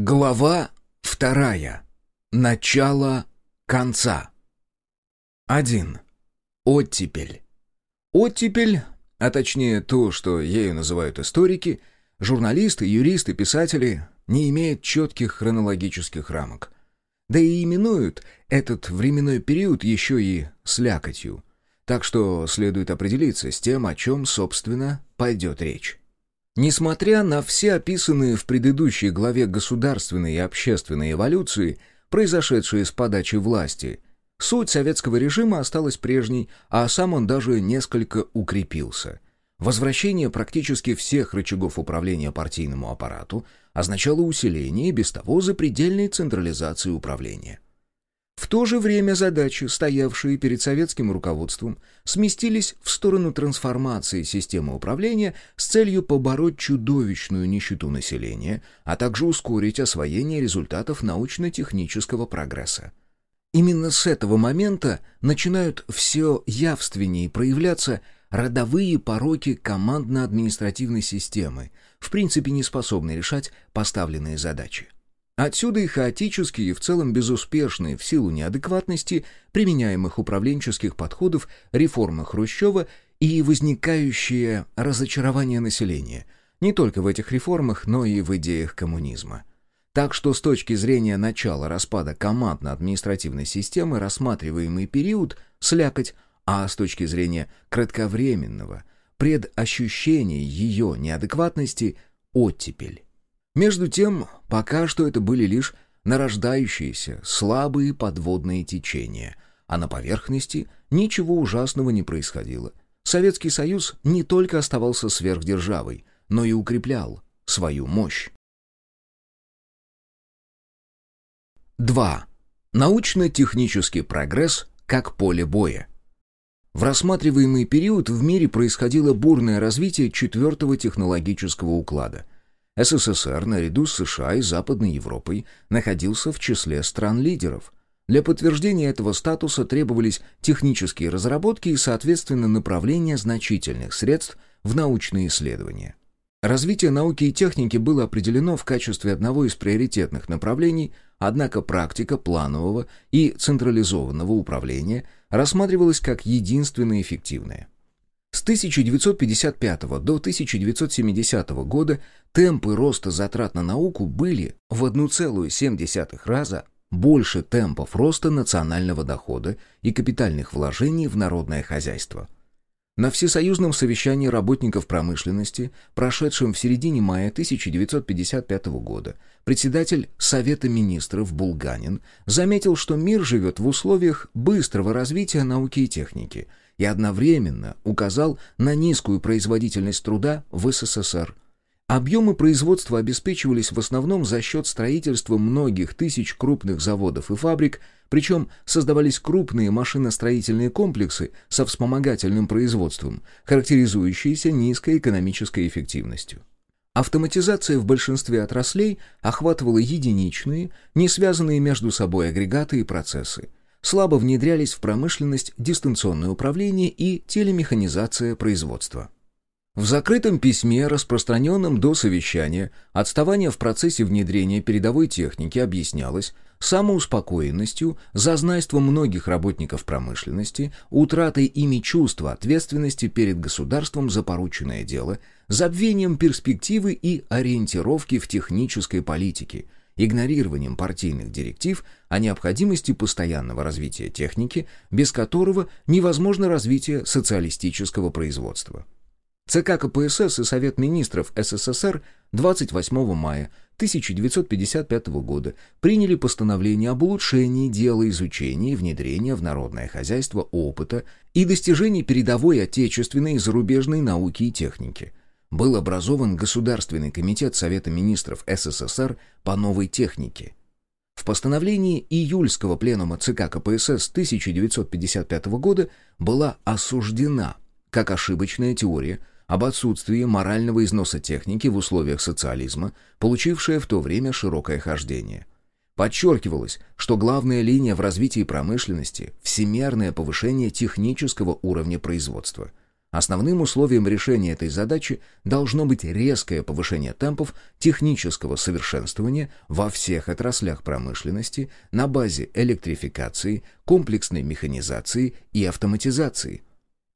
Глава вторая. Начало конца. 1. Оттепель. Оттепель, а точнее то, что ею называют историки, журналисты, юристы, писатели, не имеет четких хронологических рамок. Да и именуют этот временной период еще и слякотью. Так что следует определиться с тем, о чем, собственно, пойдет речь. Несмотря на все описанные в предыдущей главе государственной и общественной эволюции, произошедшие с подачи власти, суть советского режима осталась прежней, а сам он даже несколько укрепился. Возвращение практически всех рычагов управления партийному аппарату означало усиление без того запредельной централизации управления. В то же время задачи, стоявшие перед советским руководством, сместились в сторону трансформации системы управления с целью побороть чудовищную нищету населения, а также ускорить освоение результатов научно-технического прогресса. Именно с этого момента начинают все явственнее проявляться родовые пороки командно-административной системы, в принципе не способной решать поставленные задачи. Отсюда и хаотические и в целом безуспешные в силу неадекватности применяемых управленческих подходов реформы Хрущева и возникающее разочарование населения, не только в этих реформах, но и в идеях коммунизма. Так что с точки зрения начала распада командно-административной системы рассматриваемый период – слякоть, а с точки зрения кратковременного предощущения ее неадекватности – оттепель. Между тем, пока что это были лишь нарождающиеся, слабые подводные течения, а на поверхности ничего ужасного не происходило. Советский Союз не только оставался сверхдержавой, но и укреплял свою мощь. 2. Научно-технический прогресс как поле боя. В рассматриваемый период в мире происходило бурное развитие четвертого технологического уклада – СССР наряду с США и Западной Европой находился в числе стран-лидеров. Для подтверждения этого статуса требовались технические разработки и, соответственно, направление значительных средств в научные исследования. Развитие науки и техники было определено в качестве одного из приоритетных направлений, однако практика планового и централизованного управления рассматривалась как единственная эффективная. С 1955 до 1970 года темпы роста затрат на науку были в 1,7 раза больше темпов роста национального дохода и капитальных вложений в народное хозяйство. На всесоюзном совещании работников промышленности, прошедшем в середине мая 1955 года, председатель Совета министров Булганин заметил, что мир живет в условиях быстрого развития науки и техники – и одновременно указал на низкую производительность труда в СССР. Объемы производства обеспечивались в основном за счет строительства многих тысяч крупных заводов и фабрик, причем создавались крупные машиностроительные комплексы со вспомогательным производством, характеризующиеся низкой экономической эффективностью. Автоматизация в большинстве отраслей охватывала единичные, не связанные между собой агрегаты и процессы слабо внедрялись в промышленность дистанционное управление и телемеханизация производства. В закрытом письме, распространенном до совещания, отставание в процессе внедрения передовой техники объяснялось самоуспокоенностью, зазнайством многих работников промышленности, утратой ими чувства ответственности перед государством за порученное дело, забвением перспективы и ориентировки в технической политике – игнорированием партийных директив о необходимости постоянного развития техники, без которого невозможно развитие социалистического производства. ЦК КПСС и Совет министров СССР 28 мая 1955 года приняли постановление об улучшении дела изучения и внедрения в народное хозяйство опыта и достижений передовой отечественной и зарубежной науки и техники – был образован Государственный комитет Совета министров СССР по новой технике. В постановлении июльского пленума ЦК КПСС 1955 года была осуждена как ошибочная теория об отсутствии морального износа техники в условиях социализма, получившая в то время широкое хождение. Подчеркивалось, что главная линия в развитии промышленности – всемерное повышение технического уровня производства – Основным условием решения этой задачи должно быть резкое повышение темпов технического совершенствования во всех отраслях промышленности на базе электрификации, комплексной механизации и автоматизации –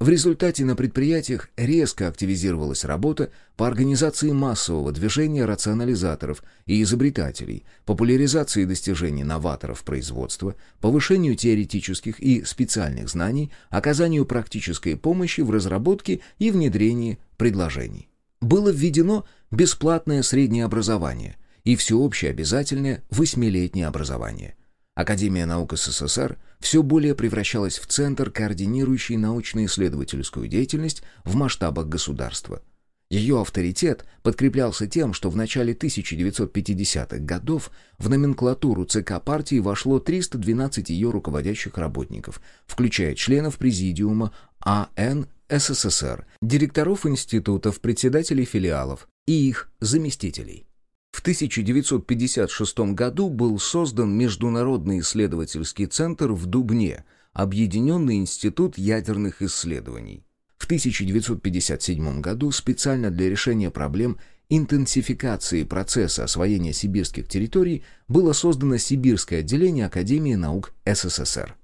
в результате на предприятиях резко активизировалась работа по организации массового движения рационализаторов и изобретателей, популяризации достижений новаторов производства, повышению теоретических и специальных знаний, оказанию практической помощи в разработке и внедрении предложений. Было введено бесплатное среднее образование и всеобщее обязательное восьмилетнее образование – Академия наук СССР все более превращалась в центр, координирующий научно-исследовательскую деятельность в масштабах государства. Ее авторитет подкреплялся тем, что в начале 1950-х годов в номенклатуру ЦК партии вошло 312 ее руководящих работников, включая членов Президиума АН СССР, директоров институтов, председателей филиалов и их заместителей. В 1956 году был создан Международный исследовательский центр в Дубне, Объединенный институт ядерных исследований. В 1957 году специально для решения проблем интенсификации процесса освоения сибирских территорий было создано Сибирское отделение Академии наук СССР.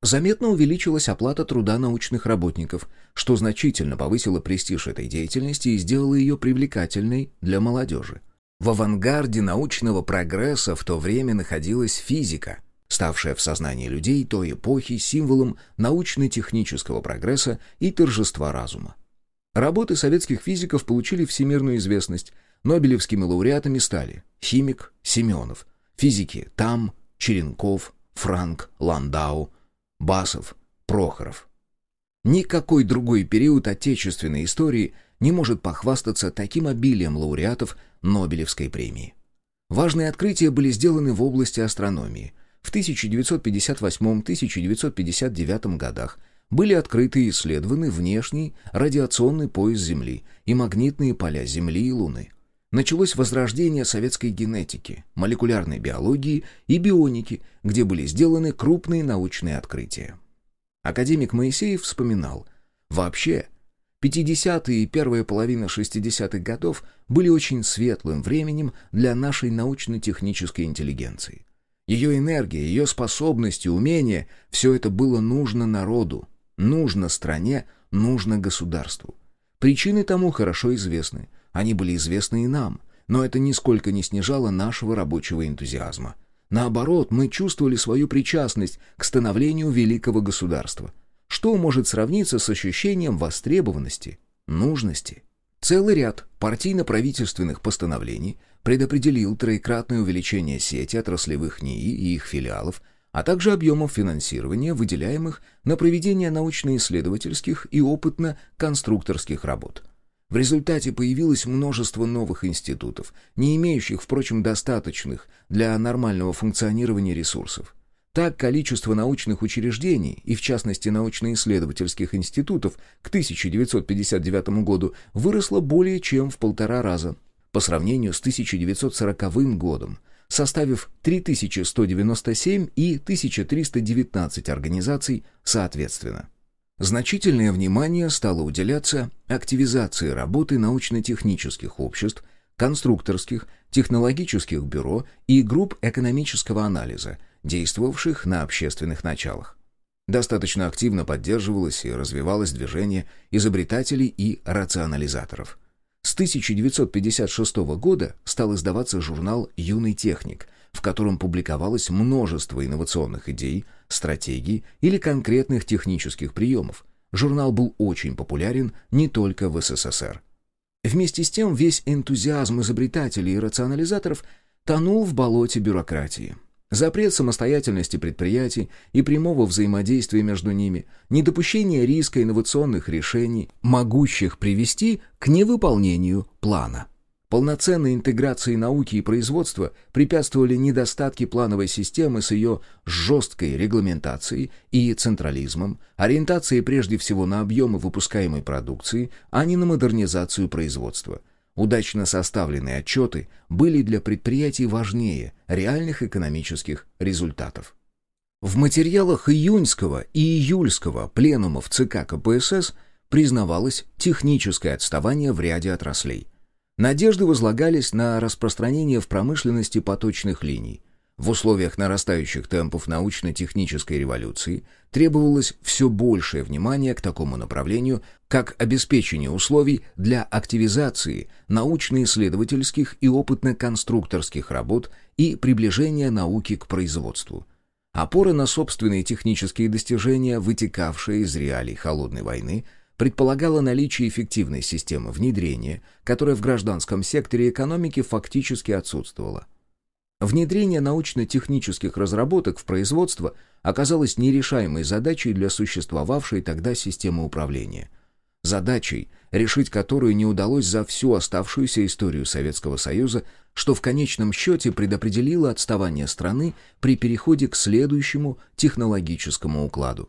Заметно увеличилась оплата труда научных работников, что значительно повысило престиж этой деятельности и сделало ее привлекательной для молодежи. В авангарде научного прогресса в то время находилась физика, ставшая в сознании людей той эпохи символом научно-технического прогресса и торжества разума. Работы советских физиков получили всемирную известность. Нобелевскими лауреатами стали химик Семенов, физики Там, Черенков, Франк, Ландау, Басов, Прохоров. Никакой другой период отечественной истории не может похвастаться таким обилием лауреатов Нобелевской премии. Важные открытия были сделаны в области астрономии. В 1958-1959 годах были открыты и исследованы внешний радиационный пояс Земли и магнитные поля Земли и Луны. Началось возрождение советской генетики, молекулярной биологии и бионики, где были сделаны крупные научные открытия. Академик Моисеев вспоминал, «Вообще, 50-е и первая половина 60-х годов были очень светлым временем для нашей научно-технической интеллигенции. Ее энергия, ее способности, умения – все это было нужно народу, нужно стране, нужно государству. Причины тому хорошо известны, они были известны и нам, но это нисколько не снижало нашего рабочего энтузиазма. Наоборот, мы чувствовали свою причастность к становлению великого государства – что может сравниться с ощущением востребованности, нужности? Целый ряд партийно-правительственных постановлений предопределил троекратное увеличение сети отраслевых НИИ и их филиалов, а также объемов финансирования, выделяемых на проведение научно-исследовательских и опытно-конструкторских работ. В результате появилось множество новых институтов, не имеющих, впрочем, достаточных для нормального функционирования ресурсов. Так количество научных учреждений, и в частности научно-исследовательских институтов, к 1959 году выросло более чем в полтора раза по сравнению с 1940 годом, составив 3197 и 1319 организаций соответственно. Значительное внимание стало уделяться активизации работы научно-технических обществ, конструкторских, технологических бюро и групп экономического анализа – действовавших на общественных началах. Достаточно активно поддерживалось и развивалось движение изобретателей и рационализаторов. С 1956 года стал издаваться журнал «Юный техник», в котором публиковалось множество инновационных идей, стратегий или конкретных технических приемов. Журнал был очень популярен не только в СССР. Вместе с тем весь энтузиазм изобретателей и рационализаторов тонул в болоте бюрократии. Запрет самостоятельности предприятий и прямого взаимодействия между ними, недопущение риска инновационных решений, могущих привести к невыполнению плана. Полноценной интеграции науки и производства препятствовали недостатки плановой системы с ее жесткой регламентацией и централизмом, ориентацией прежде всего на объемы выпускаемой продукции, а не на модернизацию производства – Удачно составленные отчеты были для предприятий важнее реальных экономических результатов. В материалах июньского и июльского пленумов ЦК КПСС признавалось техническое отставание в ряде отраслей. Надежды возлагались на распространение в промышленности поточных линий. В условиях нарастающих темпов научно-технической революции требовалось все большее внимание к такому направлению, как обеспечение условий для активизации научно-исследовательских и опытно-конструкторских работ и приближения науки к производству. Опора на собственные технические достижения, вытекавшие из реалий холодной войны, предполагала наличие эффективной системы внедрения, которая в гражданском секторе экономики фактически отсутствовала. Внедрение научно-технических разработок в производство оказалось нерешаемой задачей для существовавшей тогда системы управления. Задачей, решить которую не удалось за всю оставшуюся историю Советского Союза, что в конечном счете предопределило отставание страны при переходе к следующему технологическому укладу.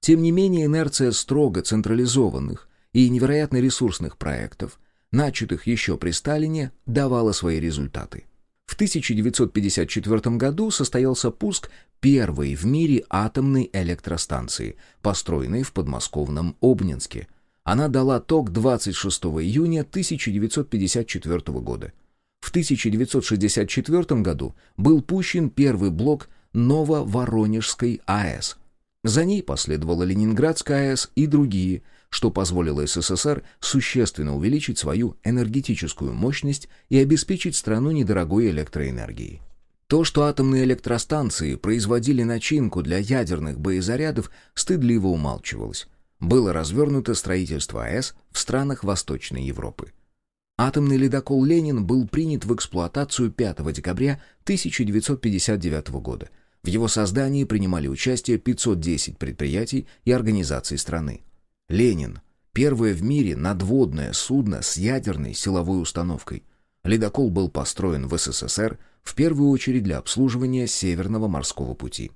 Тем не менее, инерция строго централизованных и невероятно ресурсных проектов, начатых еще при Сталине, давала свои результаты. В 1954 году состоялся пуск первой в мире атомной электростанции, построенной в подмосковном Обнинске. Она дала ток 26 июня 1954 года. В 1964 году был пущен первый блок Нововоронежской АЭС. За ней последовала Ленинградская АЭС и другие – что позволило СССР существенно увеличить свою энергетическую мощность и обеспечить страну недорогой электроэнергией. То, что атомные электростанции производили начинку для ядерных боезарядов, стыдливо умалчивалось. Было развернуто строительство АЭС в странах Восточной Европы. Атомный ледокол «Ленин» был принят в эксплуатацию 5 декабря 1959 года. В его создании принимали участие 510 предприятий и организаций страны. Ленин — первое в мире надводное судно с ядерной силовой установкой. Ледокол был построен в СССР в первую очередь для обслуживания Северного морского пути.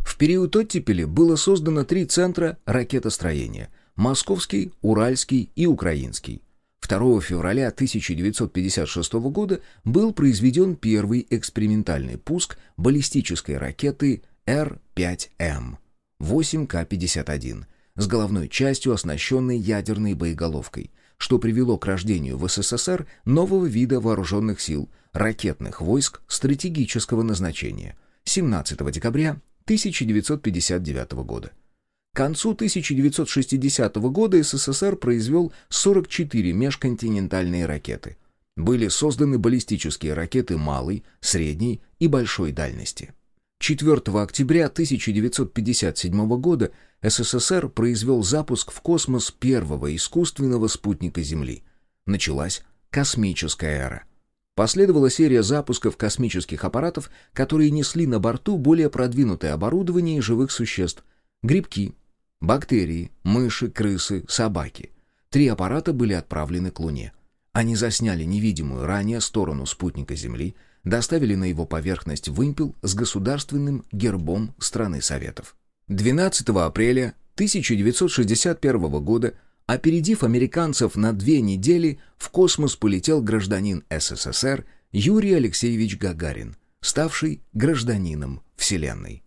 В период оттепели было создано три центра ракетостроения – Московский, Уральский и Украинский. 2 февраля 1956 года был произведен первый экспериментальный пуск баллистической ракеты Р-5М 8К-51 с головной частью, оснащенной ядерной боеголовкой, что привело к рождению в СССР нового вида вооруженных сил – ракетных войск стратегического назначения 17 декабря 1959 года. К концу 1960 года СССР произвел 44 межконтинентальные ракеты. Были созданы баллистические ракеты малой, средней и большой дальности. 4 октября 1957 года СССР произвел запуск в космос первого искусственного спутника Земли. Началась космическая эра. Последовала серия запусков космических аппаратов, которые несли на борту более продвинутое оборудование и живых существ. Грибки, бактерии, мыши, крысы, собаки. Три аппарата были отправлены к Луне. Они засняли невидимую ранее сторону спутника Земли, доставили на его поверхность вымпел с государственным гербом страны Советов. 12 апреля 1961 года, опередив американцев на две недели, в космос полетел гражданин СССР Юрий Алексеевич Гагарин, ставший гражданином Вселенной.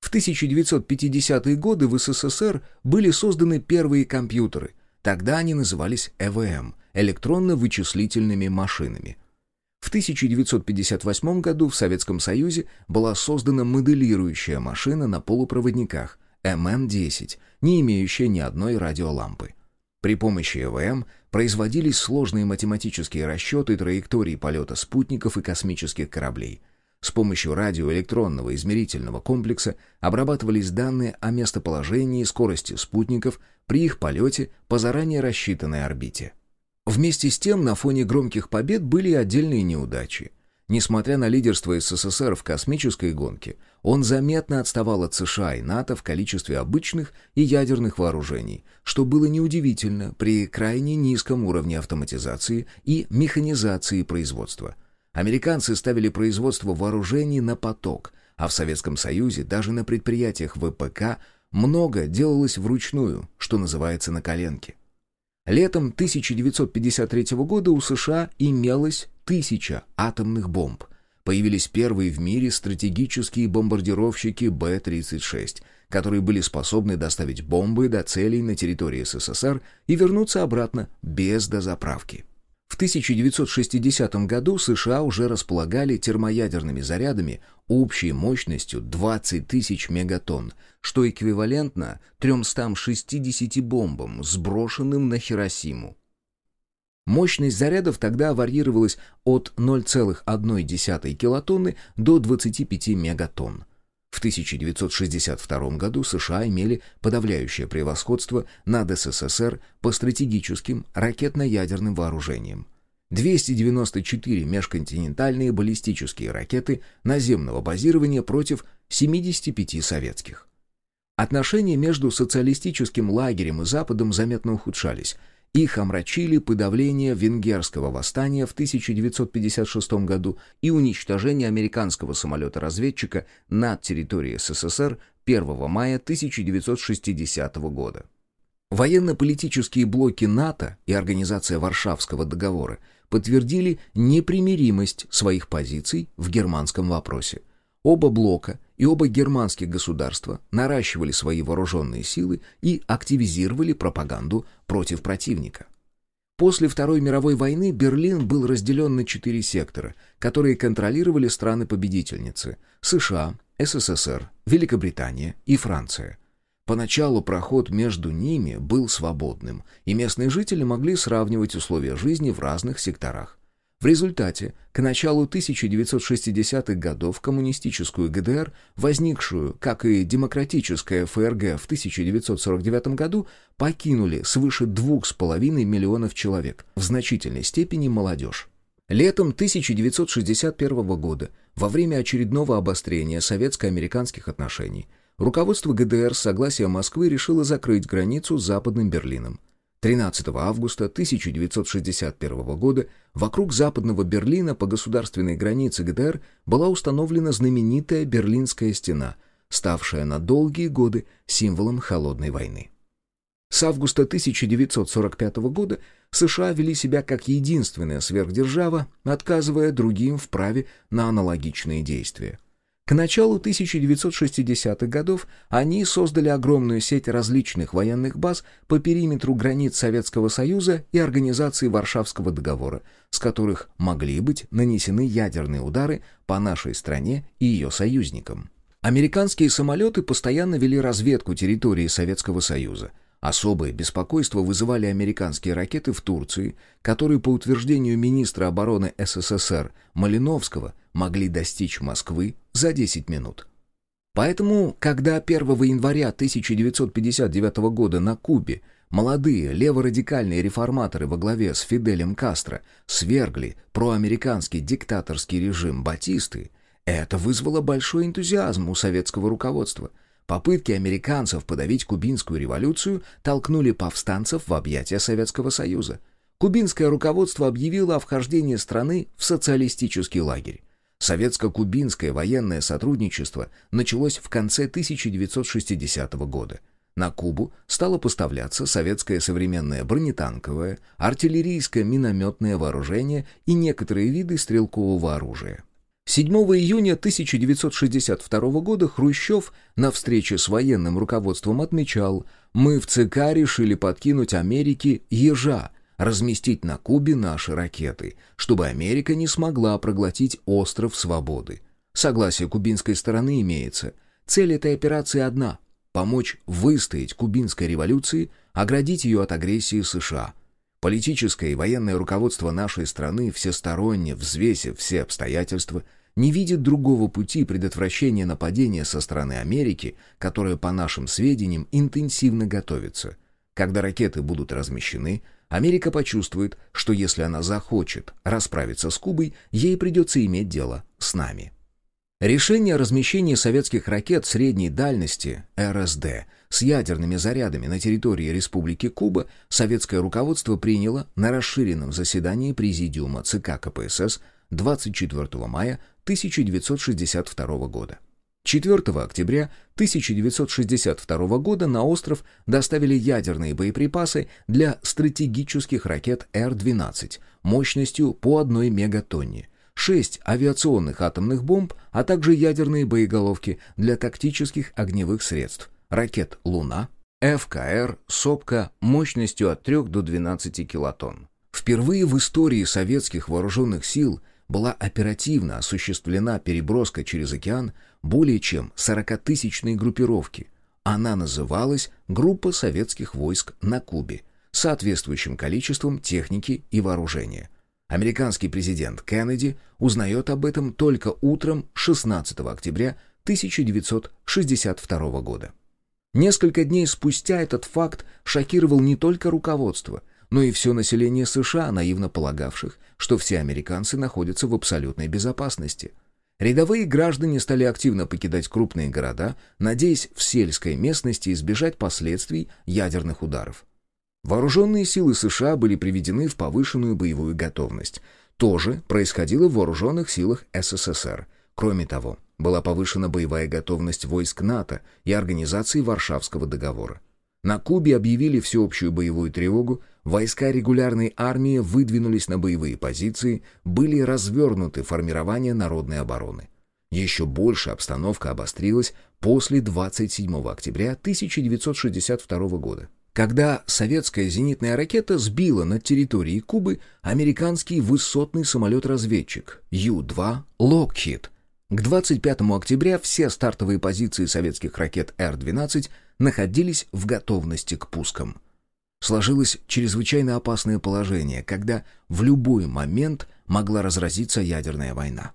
В 1950-е годы в СССР были созданы первые компьютеры, тогда они назывались ЭВМ – электронно-вычислительными машинами – в 1958 году в Советском Союзе была создана моделирующая машина на полупроводниках МН-10, не имеющая ни одной радиолампы. При помощи ЭВМ производились сложные математические расчеты траектории полета спутников и космических кораблей. С помощью радиоэлектронного измерительного комплекса обрабатывались данные о местоположении и скорости спутников при их полете по заранее рассчитанной орбите. Вместе с тем, на фоне громких побед были и отдельные неудачи. Несмотря на лидерство СССР в космической гонке, он заметно отставал от США и НАТО в количестве обычных и ядерных вооружений, что было неудивительно при крайне низком уровне автоматизации и механизации производства. Американцы ставили производство вооружений на поток, а в Советском Союзе даже на предприятиях ВПК много делалось вручную, что называется на коленке. Летом 1953 года у США имелось тысяча атомных бомб. появились первые в мире стратегические бомбардировщики Б-36, которые были способны доставить бомбы до целей на территории СССР и вернуться обратно без дозаправки. В 1960 году США уже располагали термоядерными зарядами общей мощностью 20 тысяч мегатонн, что эквивалентно 360 бомбам, сброшенным на Хиросиму. Мощность зарядов тогда варьировалась от 0,1 килотонны до 25 мегатонн. В 1962 году США имели подавляющее превосходство над СССР по стратегическим ракетно-ядерным вооружениям. 294 межконтинентальные баллистические ракеты наземного базирования против 75 советских. Отношения между социалистическим лагерем и Западом заметно ухудшались – их омрачили подавление венгерского восстания в 1956 году и уничтожение американского самолета-разведчика над территорией СССР 1 мая 1960 года. Военно-политические блоки НАТО и Организация Варшавского договора подтвердили непримиримость своих позиций в германском вопросе. Оба блока и оба германских государства наращивали свои вооруженные силы и активизировали пропаганду против противника. После Второй мировой войны Берлин был разделен на четыре сектора, которые контролировали страны-победительницы – США, СССР, Великобритания и Франция. Поначалу проход между ними был свободным, и местные жители могли сравнивать условия жизни в разных секторах. В результате, к началу 1960-х годов коммунистическую ГДР, возникшую, как и демократическая ФРГ в 1949 году, покинули свыше 2,5 миллионов человек, в значительной степени молодежь. Летом 1961 года, во время очередного обострения советско-американских отношений, руководство ГДР с согласия Москвы решило закрыть границу с Западным Берлином. 13 августа 1961 года вокруг западного Берлина по государственной границе ГДР была установлена знаменитая Берлинская стена, ставшая на долгие годы символом холодной войны. С августа 1945 года США вели себя как единственная сверхдержава, отказывая другим в праве на аналогичные действия. К началу 1960-х годов они создали огромную сеть различных военных баз по периметру границ Советского Союза и Организации Варшавского договора, с которых могли быть нанесены ядерные удары по нашей стране и ее союзникам. Американские самолеты постоянно вели разведку территории Советского Союза – Особое беспокойство вызывали американские ракеты в Турции, которые, по утверждению министра обороны СССР Малиновского, могли достичь Москвы за 10 минут. Поэтому, когда 1 января 1959 года на Кубе молодые леворадикальные реформаторы во главе с Фиделем Кастро свергли проамериканский диктаторский режим Батисты, это вызвало большой энтузиазм у советского руководства – Попытки американцев подавить кубинскую революцию толкнули повстанцев в объятия Советского Союза. Кубинское руководство объявило о вхождении страны в социалистический лагерь. Советско-кубинское военное сотрудничество началось в конце 1960 года. На Кубу стало поставляться советское современное бронетанковое, артиллерийское минометное вооружение и некоторые виды стрелкового оружия. 7 июня 1962 года Хрущев на встрече с военным руководством отмечал «Мы в ЦК решили подкинуть Америке ежа, разместить на Кубе наши ракеты, чтобы Америка не смогла проглотить остров свободы. Согласие кубинской стороны имеется. Цель этой операции одна – помочь выстоять кубинской революции, оградить ее от агрессии США». Политическое и военное руководство нашей страны, всесторонне взвесив все обстоятельства – не видит другого пути предотвращения нападения со стороны Америки, которое, по нашим сведениям, интенсивно готовится. Когда ракеты будут размещены, Америка почувствует, что если она захочет расправиться с Кубой, ей придется иметь дело с нами. Решение о размещении советских ракет средней дальности РСД с ядерными зарядами на территории Республики Куба советское руководство приняло на расширенном заседании Президиума ЦК КПСС 24 мая 1962 года. 4 октября 1962 года на остров доставили ядерные боеприпасы для стратегических ракет Р-12 мощностью по одной мегатонне, шесть авиационных атомных бомб, а также ядерные боеголовки для тактических огневых средств, ракет «Луна», ФКР «Сопка» мощностью от 3 до 12 килотонн. Впервые в истории советских вооруженных сил была оперативно осуществлена переброска через океан более чем 40-тысячной группировки. Она называлась «Группа советских войск на Кубе» с соответствующим количеством техники и вооружения. Американский президент Кеннеди узнает об этом только утром 16 октября 1962 года. Несколько дней спустя этот факт шокировал не только руководство, но и все население США, наивно полагавших, что все американцы находятся в абсолютной безопасности. Рядовые граждане стали активно покидать крупные города, надеясь в сельской местности избежать последствий ядерных ударов. Вооруженные силы США были приведены в повышенную боевую готовность. То же происходило в вооруженных силах СССР. Кроме того, была повышена боевая готовность войск НАТО и Организации Варшавского договора. На Кубе объявили всеобщую боевую тревогу, войска регулярной армии выдвинулись на боевые позиции, были развернуты формирования народной обороны. Еще больше обстановка обострилась после 27 октября 1962 года, когда советская зенитная ракета сбила над территорией Кубы американский высотный самолет-разведчик Ю-2 «Локхит», к 25 октября все стартовые позиции советских ракет Р-12 находились в готовности к пускам. Сложилось чрезвычайно опасное положение, когда в любой момент могла разразиться ядерная война.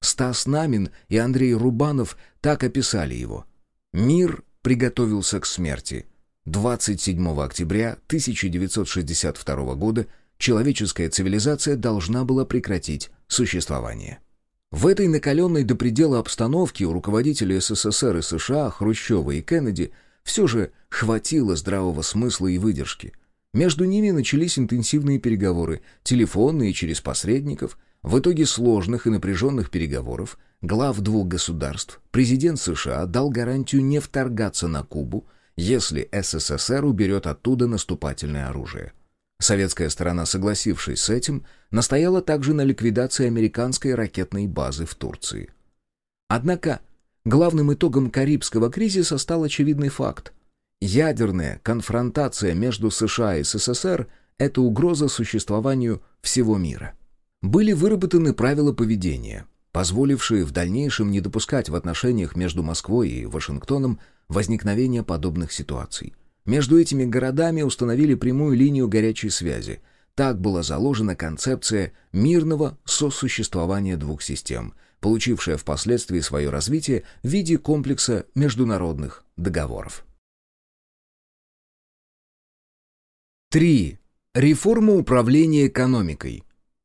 Стас Намин и Андрей Рубанов так описали его. «Мир приготовился к смерти. 27 октября 1962 года человеческая цивилизация должна была прекратить существование». В этой накаленной до предела обстановке у руководителей СССР и США, Хрущева и Кеннеди, все же хватило здравого смысла и выдержки. Между ними начались интенсивные переговоры, телефонные через посредников. В итоге сложных и напряженных переговоров глав двух государств президент США дал гарантию не вторгаться на Кубу, если СССР уберет оттуда наступательное оружие. Советская сторона, согласившись с этим, настояла также на ликвидации американской ракетной базы в Турции. Однако главным итогом Карибского кризиса стал очевидный факт. Ядерная конфронтация между США и СССР – это угроза существованию всего мира. Были выработаны правила поведения, позволившие в дальнейшем не допускать в отношениях между Москвой и Вашингтоном возникновения подобных ситуаций – между этими городами установили прямую линию горячей связи. Так была заложена концепция мирного сосуществования двух систем, получившая впоследствии свое развитие в виде комплекса международных договоров. 3. Реформа управления экономикой.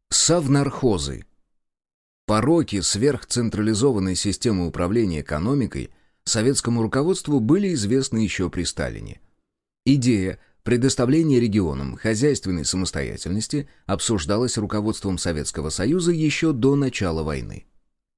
Совнархозы. Пороки сверхцентрализованной системы управления экономикой советскому руководству были известны еще при Сталине – Идея предоставления регионам хозяйственной самостоятельности обсуждалась руководством Советского Союза еще до начала войны.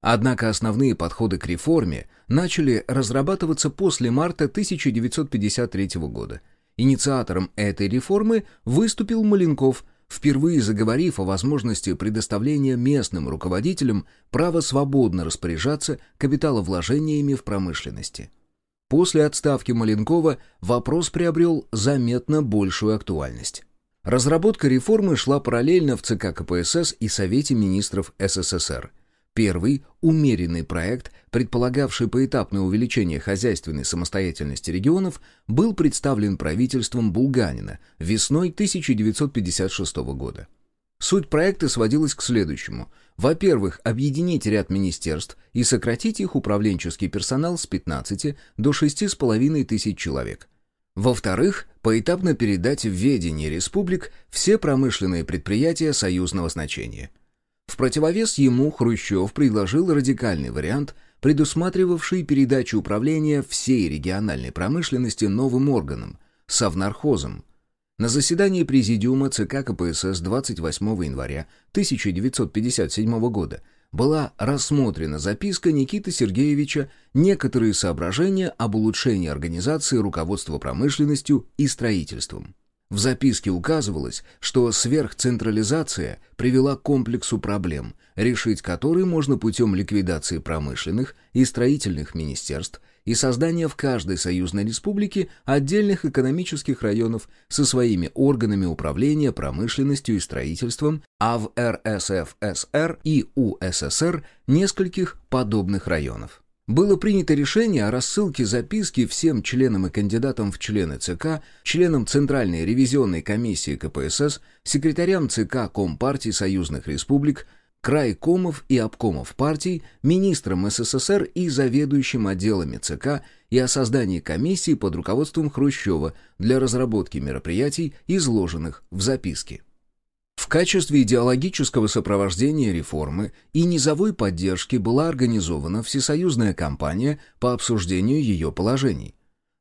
Однако основные подходы к реформе начали разрабатываться после марта 1953 года. Инициатором этой реформы выступил Маленков, впервые заговорив о возможности предоставления местным руководителям права свободно распоряжаться капиталовложениями в промышленности. После отставки Маленкова вопрос приобрел заметно большую актуальность. Разработка реформы шла параллельно в ЦК КПСС и Совете министров СССР. Первый, умеренный проект, предполагавший поэтапное увеличение хозяйственной самостоятельности регионов, был представлен правительством Булганина весной 1956 года. Суть проекта сводилась к следующему. Во-первых, объединить ряд министерств и сократить их управленческий персонал с 15 до 6,5 тысяч человек. Во-вторых, поэтапно передать в ведение республик все промышленные предприятия союзного значения. В противовес ему Хрущев предложил радикальный вариант, предусматривавший передачу управления всей региональной промышленности новым органам – Совнархозом – на заседании Президиума ЦК КПСС 28 января 1957 года была рассмотрена записка Никиты Сергеевича «Некоторые соображения об улучшении организации руководства промышленностью и строительством». В записке указывалось, что сверхцентрализация привела к комплексу проблем, решить которые можно путем ликвидации промышленных и строительных министерств и создания в каждой союзной республике отдельных экономических районов со своими органами управления промышленностью и строительством, а в РСФСР и УССР нескольких подобных районов. Было принято решение о рассылке записки всем членам и кандидатам в члены ЦК, членам Центральной ревизионной комиссии КПСС, секретарям ЦК Компартии союзных республик, крайкомов и обкомов партий, министрам СССР и заведующим отделами ЦК и о создании комиссии под руководством Хрущева для разработки мероприятий, изложенных в записке. В качестве идеологического сопровождения реформы и низовой поддержки была организована всесоюзная кампания по обсуждению ее положений.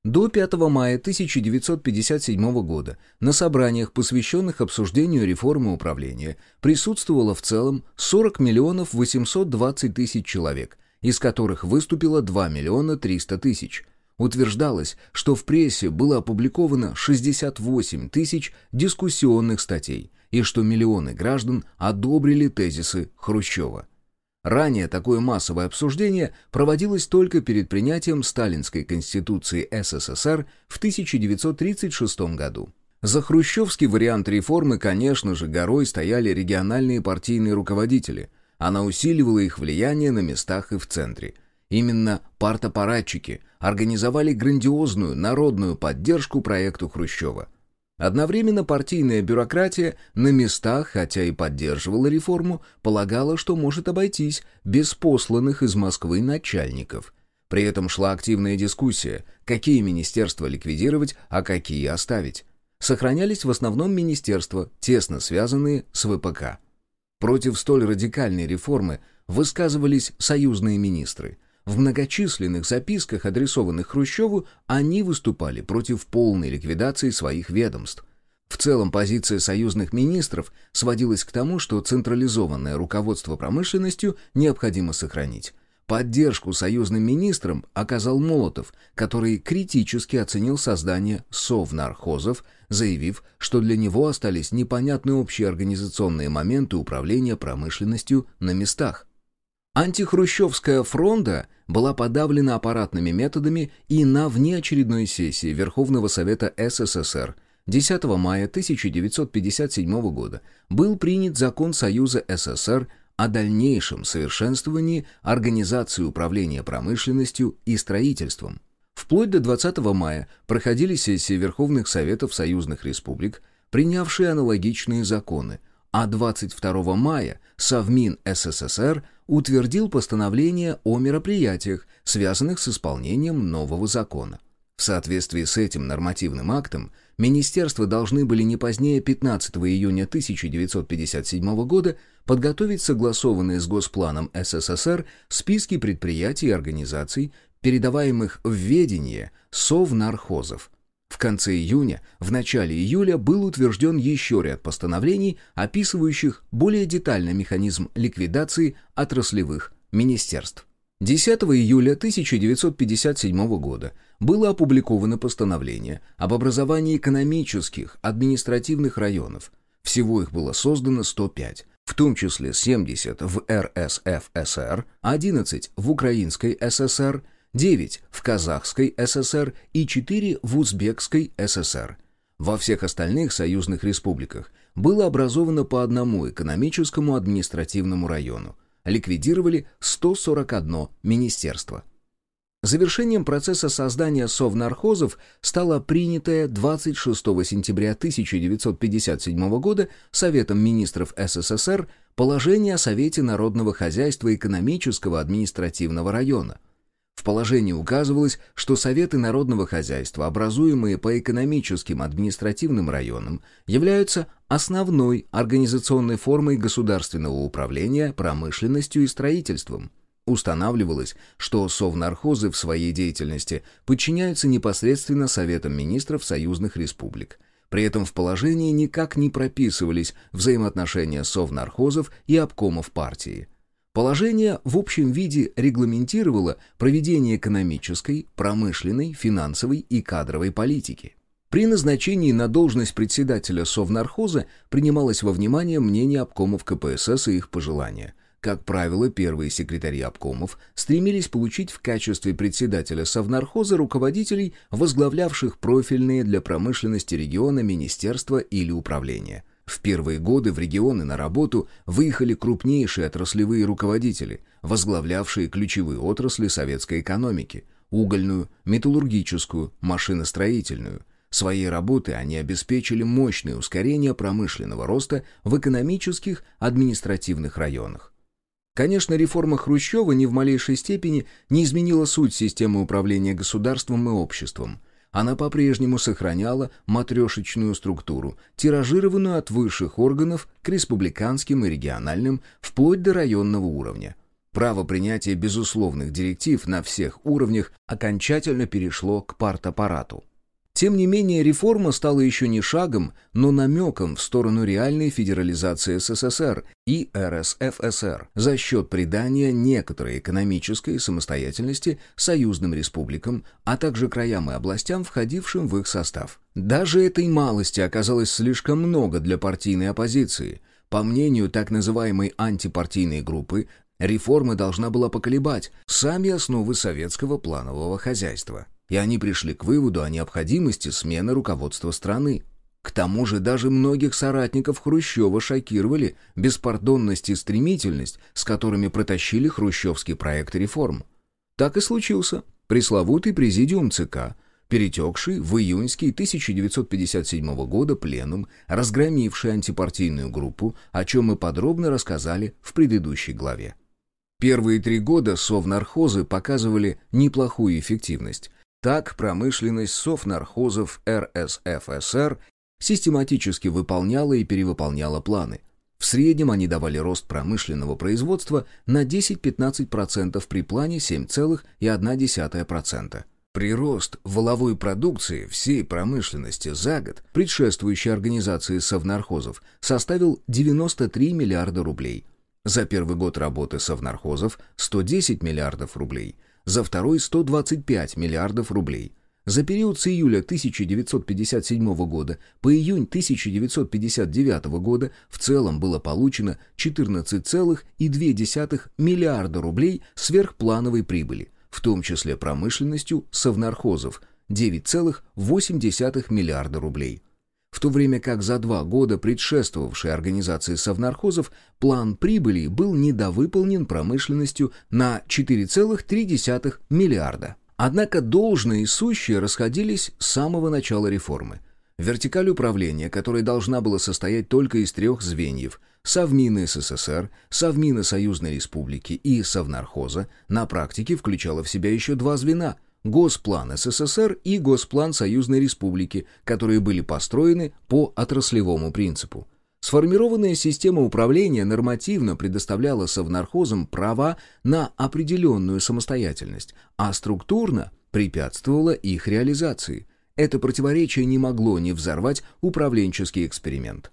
До 5 мая 1957 года на собраниях, посвященных обсуждению реформы управления, присутствовало в целом 40 миллионов 820 тысяч человек, из которых выступило 2 миллиона 300 тысяч. Утверждалось, что в прессе было опубликовано 68 тысяч дискуссионных статей – и что миллионы граждан одобрили тезисы Хрущева. Ранее такое массовое обсуждение проводилось только перед принятием Сталинской Конституции СССР в 1936 году. За хрущевский вариант реформы, конечно же, горой стояли региональные партийные руководители. Она усиливала их влияние на местах и в центре. Именно партапаратчики организовали грандиозную народную поддержку проекту Хрущева – Одновременно партийная бюрократия на местах, хотя и поддерживала реформу, полагала, что может обойтись без посланных из Москвы начальников. При этом шла активная дискуссия, какие министерства ликвидировать, а какие оставить. Сохранялись в основном министерства, тесно связанные с ВПК. Против столь радикальной реформы высказывались союзные министры – в многочисленных записках, адресованных Хрущеву, они выступали против полной ликвидации своих ведомств. В целом позиция союзных министров сводилась к тому, что централизованное руководство промышленностью необходимо сохранить. Поддержку союзным министрам оказал Молотов, который критически оценил создание совнархозов, заявив, что для него остались непонятны общие организационные моменты управления промышленностью на местах. Антихрущевская фронта была подавлена аппаратными методами и на внеочередной сессии Верховного Совета СССР 10 мая 1957 года был принят закон Союза СССР о дальнейшем совершенствовании организации управления промышленностью и строительством. Вплоть до 20 мая проходили сессии Верховных Советов союзных республик, принявшие аналогичные законы, а 22 мая Совмин СССР утвердил постановление о мероприятиях, связанных с исполнением нового закона. В соответствии с этим нормативным актом министерства должны были не позднее 15 июня 1957 года подготовить согласованные с Госпланом СССР списки предприятий и организаций, передаваемых в ведение совнархозов, в конце июня, в начале июля был утвержден еще ряд постановлений, описывающих более детально механизм ликвидации отраслевых министерств. 10 июля 1957 года было опубликовано постановление об образовании экономических административных районов. Всего их было создано 105, в том числе 70 в РСФСР, 11 в Украинской ССР, 9 в Казахской ССР и 4 в Узбекской ССР. Во всех остальных союзных республиках было образовано по одному экономическому административному району. Ликвидировали 141 министерство. Завершением процесса создания совнархозов стало принятое 26 сентября 1957 года Советом министров СССР положение о Совете народного хозяйства экономического административного района – в положении указывалось, что Советы народного хозяйства, образуемые по экономическим административным районам, являются основной организационной формой государственного управления промышленностью и строительством. Устанавливалось, что совнархозы в своей деятельности подчиняются непосредственно Советам министров союзных республик. При этом в положении никак не прописывались взаимоотношения совнархозов и обкомов партии. Положение в общем виде регламентировало проведение экономической, промышленной, финансовой и кадровой политики. При назначении на должность председателя Совнархоза принималось во внимание мнение обкомов КПСС и их пожелания. Как правило, первые секретари обкомов стремились получить в качестве председателя Совнархоза руководителей, возглавлявших профильные для промышленности региона министерства или управления. В первые годы в регионы на работу выехали крупнейшие отраслевые руководители, возглавлявшие ключевые отрасли советской экономики – угольную, металлургическую, машиностроительную – Своей работой они обеспечили мощное ускорение промышленного роста в экономических административных районах. Конечно, реформа Хрущева ни в малейшей степени не изменила суть системы управления государством и обществом. Она по-прежнему сохраняла матрешечную структуру, тиражированную от высших органов к республиканским и региональным, вплоть до районного уровня. Право принятия безусловных директив на всех уровнях окончательно перешло к партаппарату. Тем не менее, реформа стала еще не шагом, но намеком в сторону реальной федерализации СССР и РСФСР за счет придания некоторой экономической самостоятельности союзным республикам, а также краям и областям, входившим в их состав. Даже этой малости оказалось слишком много для партийной оппозиции. По мнению так называемой антипартийной группы, реформа должна была поколебать сами основы советского планового хозяйства и они пришли к выводу о необходимости смены руководства страны. К тому же даже многих соратников Хрущева шокировали беспардонность и стремительность, с которыми протащили хрущевский проект реформ. Так и случился пресловутый президиум ЦК, перетекший в июньский 1957 года пленум, разгромивший антипартийную группу, о чем мы подробно рассказали в предыдущей главе. Первые три года совнархозы показывали неплохую эффективность, так промышленность совнархозов РСФСР систематически выполняла и перевыполняла планы. В среднем они давали рост промышленного производства на 10-15% при плане 7,1%. Прирост воловой продукции всей промышленности за год, предшествующей организации совнархозов, составил 93 миллиарда рублей. За первый год работы совнархозов – 110 миллиардов рублей – за второй 125 миллиардов рублей. За период с июля 1957 года по июнь 1959 года в целом было получено 14,2 миллиарда рублей сверхплановой прибыли, в том числе промышленностью совнархозов 9,8 миллиарда рублей в то время как за два года предшествовавшей организации совнархозов план прибыли был недовыполнен промышленностью на 4,3 миллиарда. Однако должные и сущие расходились с самого начала реформы. Вертикаль управления, которая должна была состоять только из трех звеньев – Совмины СССР, Совмины Союзной Республики и Совнархоза, на практике включала в себя еще два звена – Госплан СССР и Госплан Союзной Республики, которые были построены по отраслевому принципу. Сформированная система управления нормативно предоставляла совнархозам права на определенную самостоятельность, а структурно препятствовала их реализации. Это противоречие не могло не взорвать управленческий эксперимент.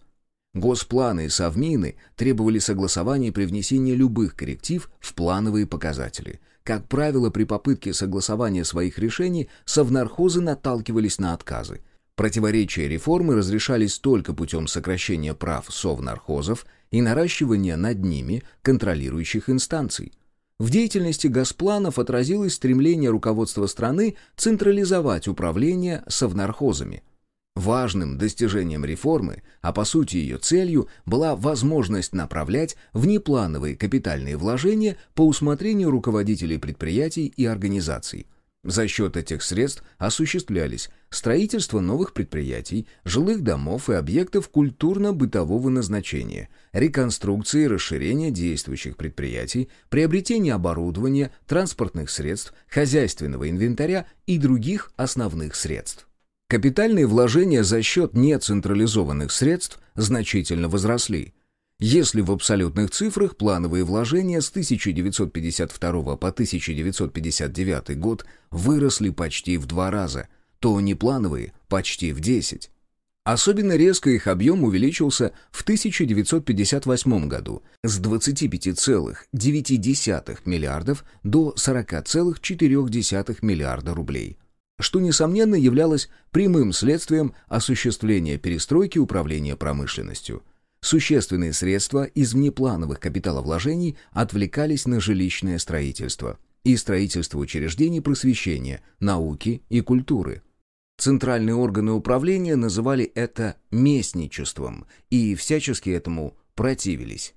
Госпланы и совмины требовали согласования при внесении любых корректив в плановые показатели. Как правило, при попытке согласования своих решений совнархозы наталкивались на отказы. Противоречия реформы разрешались только путем сокращения прав совнархозов и наращивания над ними контролирующих инстанций. В деятельности Госпланов отразилось стремление руководства страны централизовать управление совнархозами – Важным достижением реформы, а по сути ее целью, была возможность направлять внеплановые капитальные вложения по усмотрению руководителей предприятий и организаций. За счет этих средств осуществлялись строительство новых предприятий, жилых домов и объектов культурно-бытового назначения, реконструкция и расширение действующих предприятий, приобретение оборудования, транспортных средств, хозяйственного инвентаря и других основных средств. Капитальные вложения за счет нецентрализованных средств значительно возросли. Если в абсолютных цифрах плановые вложения с 1952 по 1959 год выросли почти в два раза, то неплановые – почти в 10. Особенно резко их объем увеличился в 1958 году с 25,9 миллиардов до 40,4 миллиарда рублей – что, несомненно, являлось прямым следствием осуществления перестройки управления промышленностью. Существенные средства из внеплановых капиталовложений отвлекались на жилищное строительство и строительство учреждений просвещения, науки и культуры. Центральные органы управления называли это местничеством и всячески этому противились.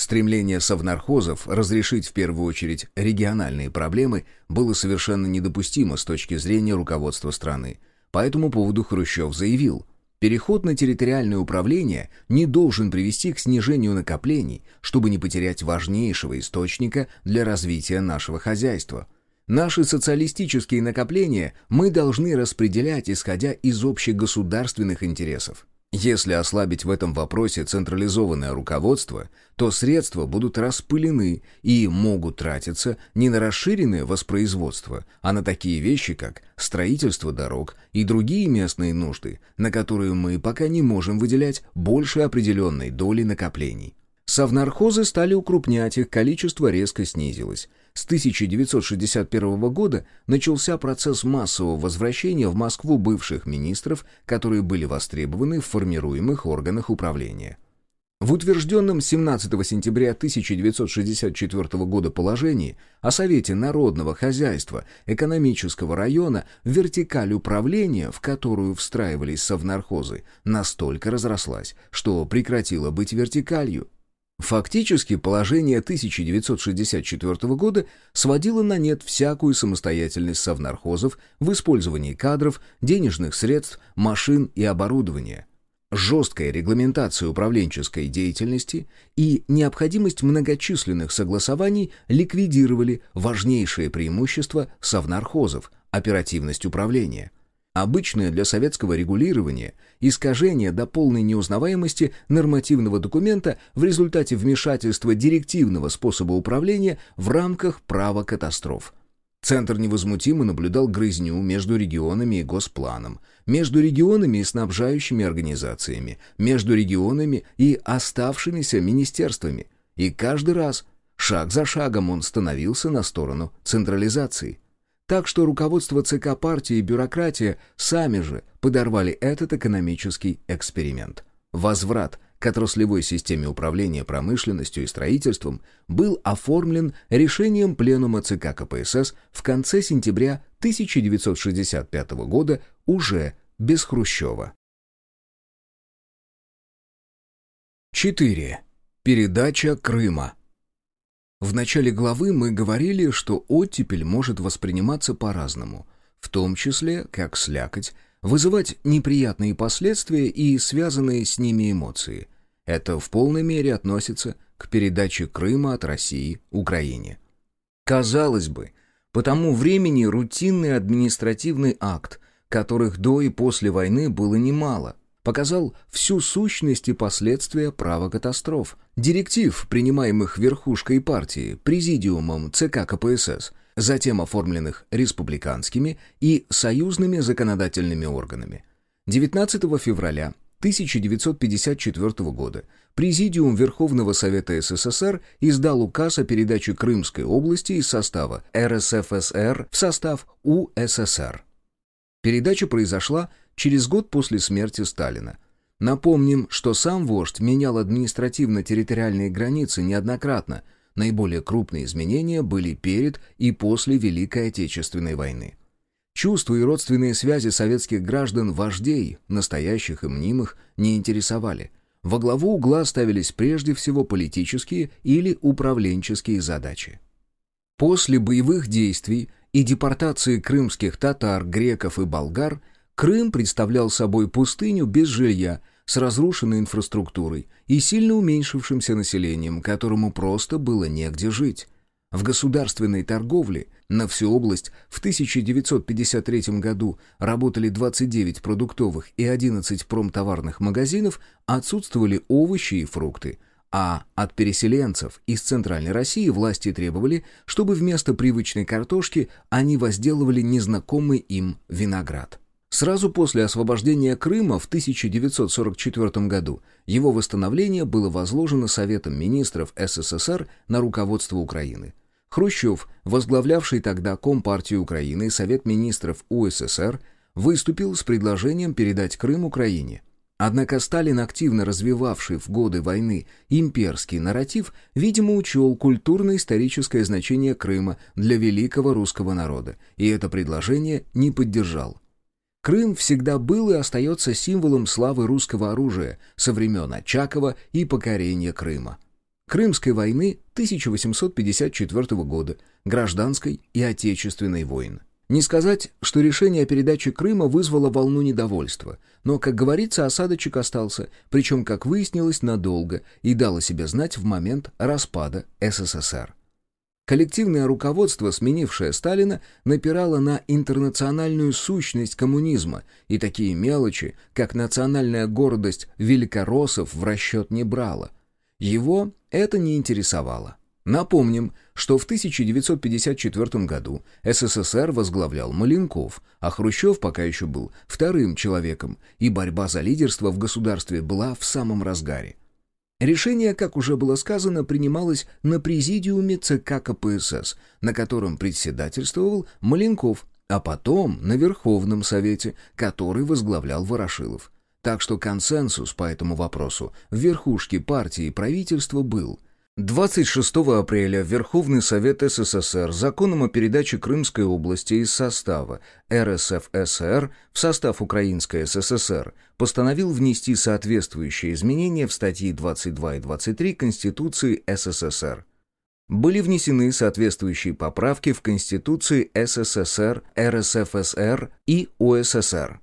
Стремление совнархозов разрешить в первую очередь региональные проблемы было совершенно недопустимо с точки зрения руководства страны. По этому поводу Хрущев заявил, переход на территориальное управление не должен привести к снижению накоплений, чтобы не потерять важнейшего источника для развития нашего хозяйства. Наши социалистические накопления мы должны распределять, исходя из общегосударственных интересов. Если ослабить в этом вопросе централизованное руководство, то средства будут распылены и могут тратиться не на расширенное воспроизводство, а на такие вещи, как строительство дорог и другие местные нужды, на которые мы пока не можем выделять больше определенной доли накоплений. Совнархозы стали укрупнять, их количество резко снизилось. С 1961 года начался процесс массового возвращения в Москву бывших министров, которые были востребованы в формируемых органах управления. В утвержденном 17 сентября 1964 года положении о Совете народного хозяйства экономического района вертикаль управления, в которую встраивались совнархозы, настолько разрослась, что прекратила быть вертикалью. Фактически положение 1964 года сводило на нет всякую самостоятельность совнархозов в использовании кадров, денежных средств, машин и оборудования. Жесткая регламентация управленческой деятельности и необходимость многочисленных согласований ликвидировали важнейшее преимущество совнархозов – оперативность управления – Обычное для советского регулирования искажение до полной неузнаваемости нормативного документа в результате вмешательства директивного способа управления в рамках права катастроф. Центр невозмутимо наблюдал грызню между регионами и госпланом, между регионами и снабжающими организациями, между регионами и оставшимися министерствами. И каждый раз, шаг за шагом, он становился на сторону централизации – так что руководство ЦК партии и бюрократия сами же подорвали этот экономический эксперимент. Возврат к отраслевой системе управления промышленностью и строительством был оформлен решением Пленума ЦК КПСС в конце сентября 1965 года уже без Хрущева. 4. Передача Крыма в начале главы мы говорили, что оттепель может восприниматься по-разному, в том числе, как слякоть, вызывать неприятные последствия и связанные с ними эмоции. Это в полной мере относится к передаче Крыма от России Украине. Казалось бы, по тому времени рутинный административный акт, которых до и после войны было немало, показал всю сущность и последствия права катастроф, директив, принимаемых верхушкой партии, президиумом ЦК КПСС, затем оформленных республиканскими и союзными законодательными органами. 19 февраля 1954 года Президиум Верховного Совета СССР издал указ о передаче Крымской области из состава РСФСР в состав УССР. Передача произошла через год после смерти Сталина. Напомним, что сам вождь менял административно-территориальные границы неоднократно. Наиболее крупные изменения были перед и после Великой Отечественной войны. Чувства и родственные связи советских граждан вождей, настоящих и мнимых, не интересовали. Во главу угла ставились прежде всего политические или управленческие задачи. После боевых действий и депортации крымских татар, греков и болгар Крым представлял собой пустыню без жилья, с разрушенной инфраструктурой и сильно уменьшившимся населением, которому просто было негде жить. В государственной торговле на всю область в 1953 году работали 29 продуктовых и 11 промтоварных магазинов, отсутствовали овощи и фрукты, а от переселенцев из Центральной России власти требовали, чтобы вместо привычной картошки они возделывали незнакомый им виноград. Сразу после освобождения Крыма в 1944 году его восстановление было возложено Советом министров СССР на руководство Украины. Хрущев, возглавлявший тогда Компартию Украины и Совет министров УССР, выступил с предложением передать Крым Украине. Однако Сталин, активно развивавший в годы войны имперский нарратив, видимо, учел культурно-историческое значение Крыма для великого русского народа, и это предложение не поддержал. Крым всегда был и остается символом славы русского оружия со времен Очакова и покорения Крыма. Крымской войны 1854 года, гражданской и отечественной войн. Не сказать, что решение о передаче Крыма вызвало волну недовольства, но, как говорится, осадочек остался, причем, как выяснилось, надолго, и дало себя знать в момент распада СССР. Коллективное руководство, сменившее Сталина, напирало на интернациональную сущность коммунизма, и такие мелочи, как национальная гордость великороссов, в расчет не брало – его это не интересовало. Напомним, что в 1954 году СССР возглавлял Маленков, а Хрущев пока еще был вторым человеком, и борьба за лидерство в государстве была в самом разгаре. Решение, как уже было сказано, принималось на президиуме ЦК КПСС, на котором председательствовал Маленков, а потом на Верховном Совете, который возглавлял Ворошилов. Так что консенсус по этому вопросу в верхушке партии и правительства был. 26 апреля Верховный Совет СССР законом о передаче Крымской области из состава РСФСР в состав Украинской СССР постановил внести соответствующие изменения в статьи 22 и 23 Конституции СССР. Были внесены соответствующие поправки в Конституции СССР, РСФСР и УССР.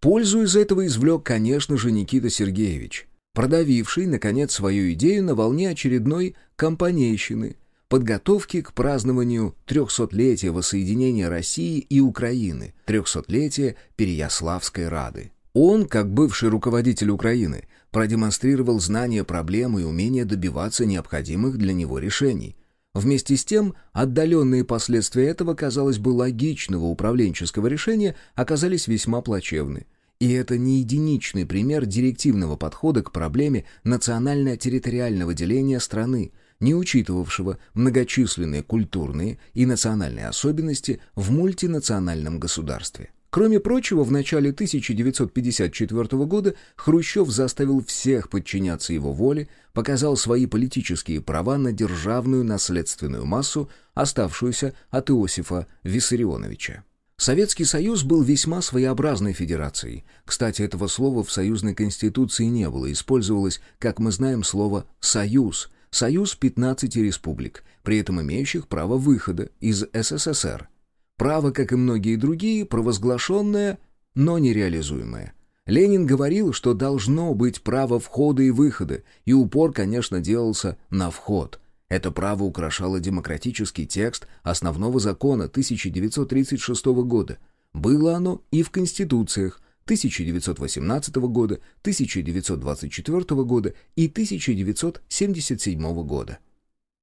Пользу из этого извлек, конечно же, Никита Сергеевич, продавивший, наконец, свою идею на волне очередной компанейщины, подготовки к празднованию трехсотлетия воссоединения России и Украины, трехсотлетия Переяславской Рады. Он, как бывший руководитель Украины, продемонстрировал знание проблемы и умение добиваться необходимых для него решений. Вместе с тем, отдаленные последствия этого, казалось бы, логичного управленческого решения оказались весьма плачевны. И это не единичный пример директивного подхода к проблеме национально-территориального деления страны, не учитывавшего многочисленные культурные и национальные особенности в мультинациональном государстве. Кроме прочего, в начале 1954 года Хрущев заставил всех подчиняться его воле, показал свои политические права на державную наследственную массу, оставшуюся от Иосифа Виссарионовича. Советский Союз был весьма своеобразной федерацией. Кстати, этого слова в союзной конституции не было, использовалось, как мы знаем, слово «союз», союз 15 республик, при этом имеющих право выхода из СССР. Право, как и многие другие, провозглашенное, но нереализуемое. Ленин говорил, что должно быть право входа и выхода, и упор, конечно, делался на вход. Это право украшало демократический текст основного закона 1936 года. Было оно и в конституциях 1918 года, 1924 года и 1977 года.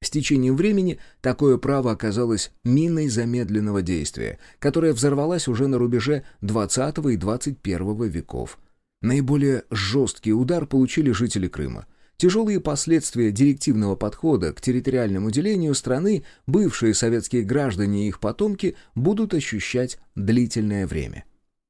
С течением времени такое право оказалось миной замедленного действия, которая взорвалась уже на рубеже XX и XXI веков. Наиболее жесткий удар получили жители Крыма. Тяжелые последствия директивного подхода к территориальному делению страны бывшие советские граждане и их потомки будут ощущать длительное время.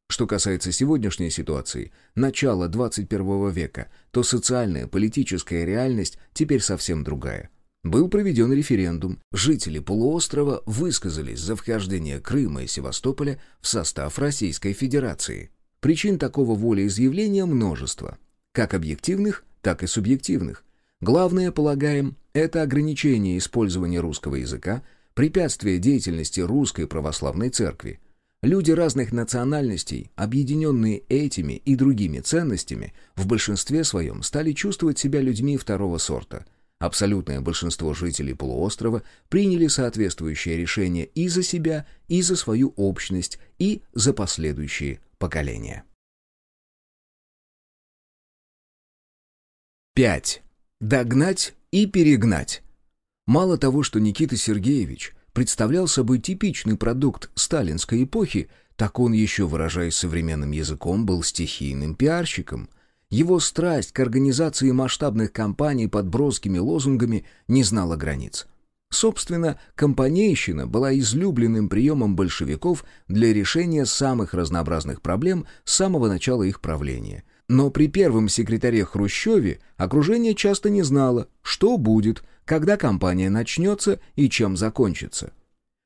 Что касается сегодняшней ситуации, начала 21 века, то социальная, политическая реальность теперь совсем другая – был проведен референдум. Жители полуострова высказались за вхождение Крыма и Севастополя в состав Российской Федерации. Причин такого волеизъявления множество. Как объективных, так и субъективных. Главное, полагаем, это ограничение использования русского языка, препятствие деятельности русской православной церкви. Люди разных национальностей, объединенные этими и другими ценностями, в большинстве своем стали чувствовать себя людьми второго сорта – Абсолютное большинство жителей полуострова приняли соответствующее решение и за себя, и за свою общность, и за последующие поколения. 5. Догнать и перегнать. Мало того, что Никита Сергеевич представлял собой типичный продукт сталинской эпохи, так он еще, выражаясь современным языком, был стихийным пиарщиком – его страсть к организации масштабных кампаний под броскими лозунгами не знала границ. Собственно, компанейщина была излюбленным приемом большевиков для решения самых разнообразных проблем с самого начала их правления. Но при первом секретаре Хрущеве окружение часто не знало, что будет, когда кампания начнется и чем закончится.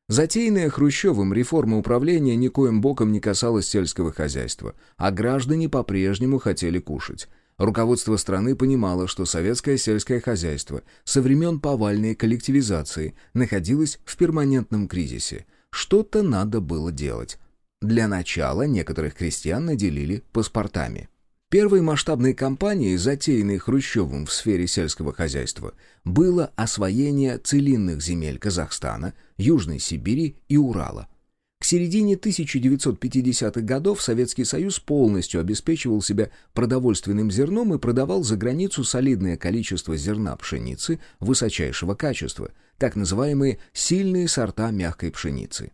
Затеянная Хрущевым реформа управления никоим боком не касалась сельского хозяйства, а граждане по-прежнему хотели кушать. Руководство страны понимало, что советское сельское хозяйство со времен повальной коллективизации находилось в перманентном кризисе. Что-то надо было делать. Для начала некоторых крестьян наделили паспортами. Первой масштабной кампанией, затеянной Хрущевым в сфере сельского хозяйства, было освоение целинных земель Казахстана, Южной Сибири и Урала. К середине 1950-х годов Советский Союз полностью обеспечивал себя продовольственным зерном и продавал за границу солидное количество зерна пшеницы высочайшего качества, так называемые «сильные сорта мягкой пшеницы».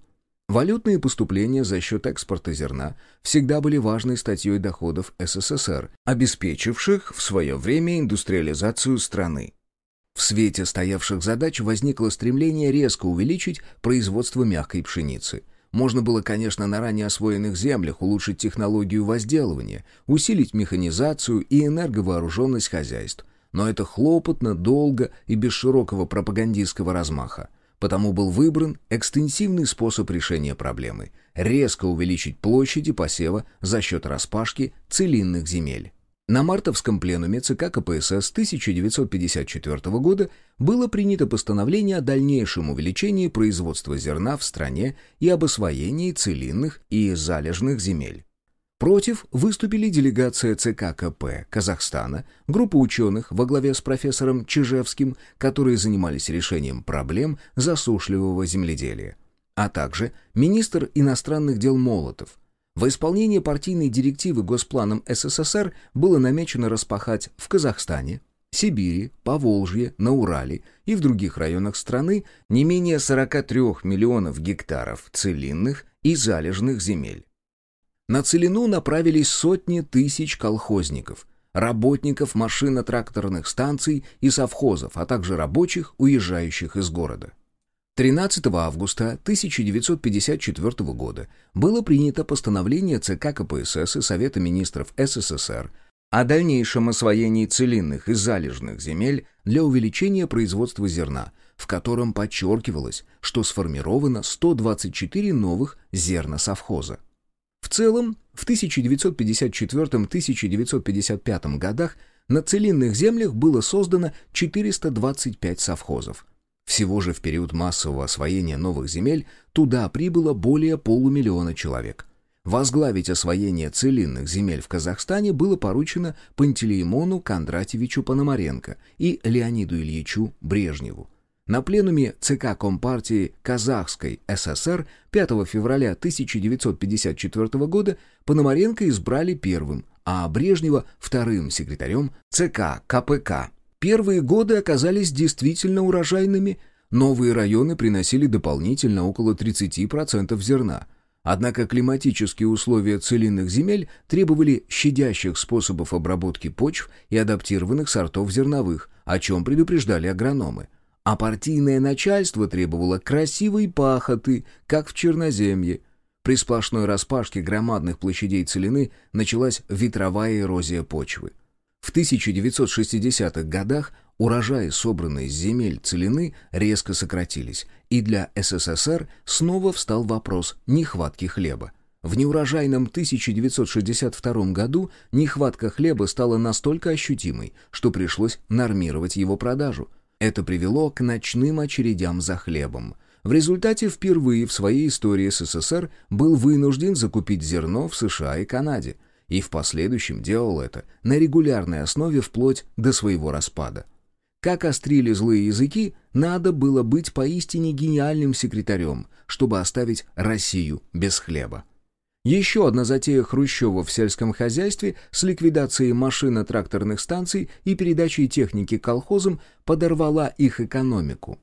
Валютные поступления за счет экспорта зерна всегда были важной статьей доходов СССР, обеспечивших в свое время индустриализацию страны. В свете стоявших задач возникло стремление резко увеличить производство мягкой пшеницы – можно было, конечно, на ранее освоенных землях улучшить технологию возделывания, усилить механизацию и энерговооруженность хозяйств. Но это хлопотно, долго и без широкого пропагандистского размаха. Потому был выбран экстенсивный способ решения проблемы – резко увеличить площади посева за счет распашки целинных земель. На мартовском пленуме ЦК КПСС 1954 года было принято постановление о дальнейшем увеличении производства зерна в стране и об освоении целинных и залежных земель. Против выступили делегация ЦК КП Казахстана, группа ученых во главе с профессором Чижевским, которые занимались решением проблем засушливого земледелия, а также министр иностранных дел Молотов – во исполнение партийной директивы Госпланом СССР было намечено распахать в Казахстане, Сибири, Поволжье, на Урале и в других районах страны не менее 43 миллионов гектаров целинных и залежных земель. На целину направились сотни тысяч колхозников, работников машино-тракторных станций и совхозов, а также рабочих, уезжающих из города. 13 августа 1954 года было принято постановление ЦК КПСС и Совета министров СССР о дальнейшем освоении целинных и залежных земель для увеличения производства зерна, в котором подчеркивалось, что сформировано 124 новых зерносовхоза. В целом, в 1954-1955 годах на целинных землях было создано 425 совхозов, всего же в период массового освоения новых земель туда прибыло более полумиллиона человек. Возглавить освоение целинных земель в Казахстане было поручено Пантелеймону Кондратьевичу Пономаренко и Леониду Ильичу Брежневу. На пленуме ЦК Компартии Казахской ССР 5 февраля 1954 года Пономаренко избрали первым, а Брежнева – вторым секретарем ЦК КПК Первые годы оказались действительно урожайными. Новые районы приносили дополнительно около 30% зерна. Однако климатические условия целинных земель требовали щадящих способов обработки почв и адаптированных сортов зерновых, о чем предупреждали агрономы. А партийное начальство требовало красивой пахоты, как в Черноземье. При сплошной распашке громадных площадей целины началась ветровая эрозия почвы. В 1960-х годах урожаи, собранные с земель целины, резко сократились, и для СССР снова встал вопрос нехватки хлеба. В неурожайном 1962 году нехватка хлеба стала настолько ощутимой, что пришлось нормировать его продажу. Это привело к ночным очередям за хлебом. В результате впервые в своей истории СССР был вынужден закупить зерно в США и Канаде – и в последующем делал это на регулярной основе вплоть до своего распада. Как острили злые языки, надо было быть поистине гениальным секретарем, чтобы оставить Россию без хлеба. Еще одна затея Хрущева в сельском хозяйстве с ликвидацией машино-тракторных станций и передачей техники колхозам подорвала их экономику.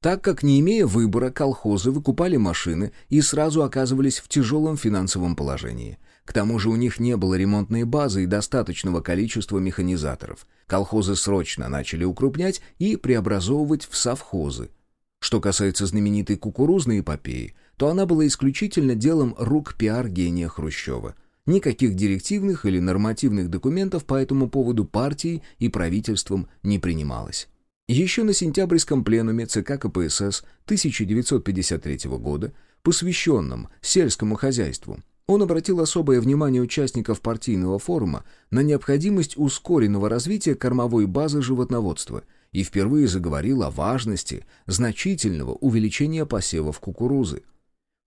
Так как, не имея выбора, колхозы выкупали машины и сразу оказывались в тяжелом финансовом положении – к тому же у них не было ремонтной базы и достаточного количества механизаторов. Колхозы срочно начали укрупнять и преобразовывать в совхозы. Что касается знаменитой кукурузной эпопеи, то она была исключительно делом рук пиар-гения Хрущева. Никаких директивных или нормативных документов по этому поводу партией и правительством не принималось. Еще на сентябрьском пленуме ЦК КПСС 1953 года, посвященном сельскому хозяйству, он обратил особое внимание участников партийного форума на необходимость ускоренного развития кормовой базы животноводства и впервые заговорил о важности значительного увеличения посевов кукурузы.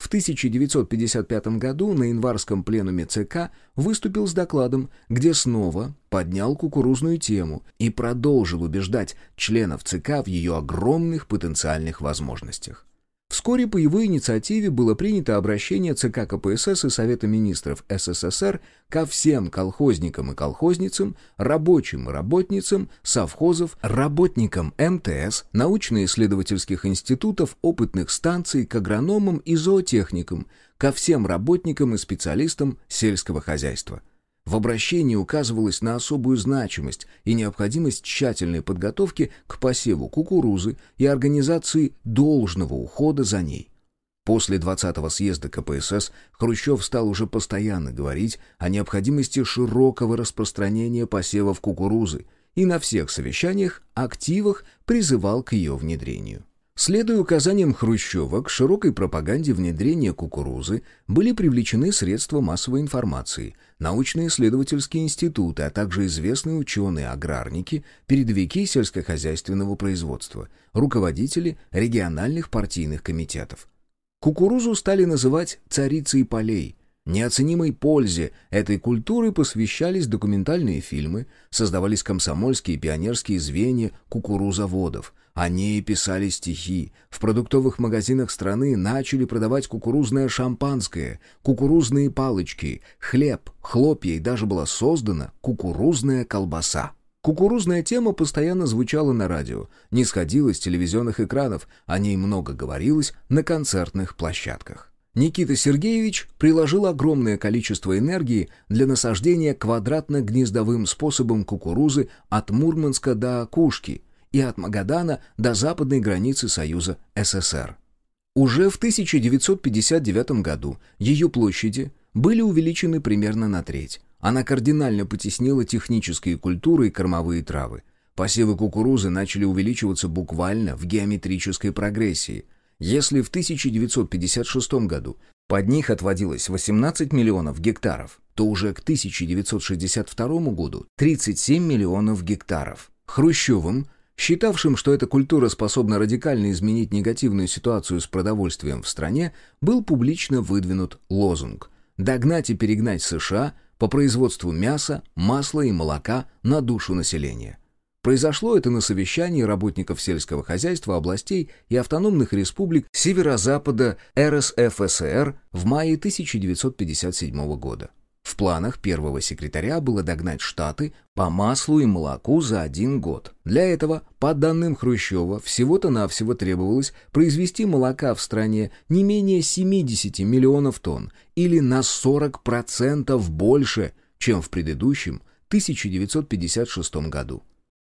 В 1955 году на январском пленуме ЦК выступил с докладом, где снова поднял кукурузную тему и продолжил убеждать членов ЦК в ее огромных потенциальных возможностях. Вскоре по его инициативе было принято обращение ЦК КПСС и Совета министров СССР ко всем колхозникам и колхозницам, рабочим и работницам, совхозов, работникам МТС, научно-исследовательских институтов, опытных станций, к агрономам и зоотехникам, ко всем работникам и специалистам сельского хозяйства – в обращении указывалось на особую значимость и необходимость тщательной подготовки к посеву кукурузы и организации должного ухода за ней. После 20-го съезда КПСС Хрущев стал уже постоянно говорить о необходимости широкого распространения посевов кукурузы и на всех совещаниях, активах призывал к ее внедрению. Следуя указаниям Хрущева, к широкой пропаганде внедрения кукурузы были привлечены средства массовой информации, научно-исследовательские институты, а также известные ученые-аграрники, передовики сельскохозяйственного производства, руководители региональных партийных комитетов. Кукурузу стали называть «царицей полей», Неоценимой пользе этой культуры посвящались документальные фильмы, создавались комсомольские и пионерские звенья кукурузоводов, они писали стихи. В продуктовых магазинах страны начали продавать кукурузное шампанское, кукурузные палочки, хлеб, хлопья и даже была создана кукурузная колбаса. Кукурузная тема постоянно звучала на радио, не сходила с телевизионных экранов, о ней много говорилось на концертных площадках. Никита Сергеевич приложил огромное количество энергии для насаждения квадратно-гнездовым способом кукурузы от Мурманска до Кушки – и от Магадана до западной границы Союза СССР. Уже в 1959 году ее площади были увеличены примерно на треть. Она кардинально потеснила технические культуры и кормовые травы. Посевы кукурузы начали увеличиваться буквально в геометрической прогрессии. Если в 1956 году под них отводилось 18 миллионов гектаров, то уже к 1962 году 37 миллионов гектаров. Хрущевым считавшим, что эта культура способна радикально изменить негативную ситуацию с продовольствием в стране, был публично выдвинут лозунг «Догнать и перегнать США по производству мяса, масла и молока на душу населения». Произошло это на совещании работников сельского хозяйства областей и автономных республик Северо-Запада РСФСР в мае 1957 года. В планах первого секретаря было догнать Штаты по маслу и молоку за один год. Для этого, по данным Хрущева, всего-то навсего требовалось произвести молока в стране не менее 70 миллионов тонн или на 40% больше, чем в предыдущем 1956 году.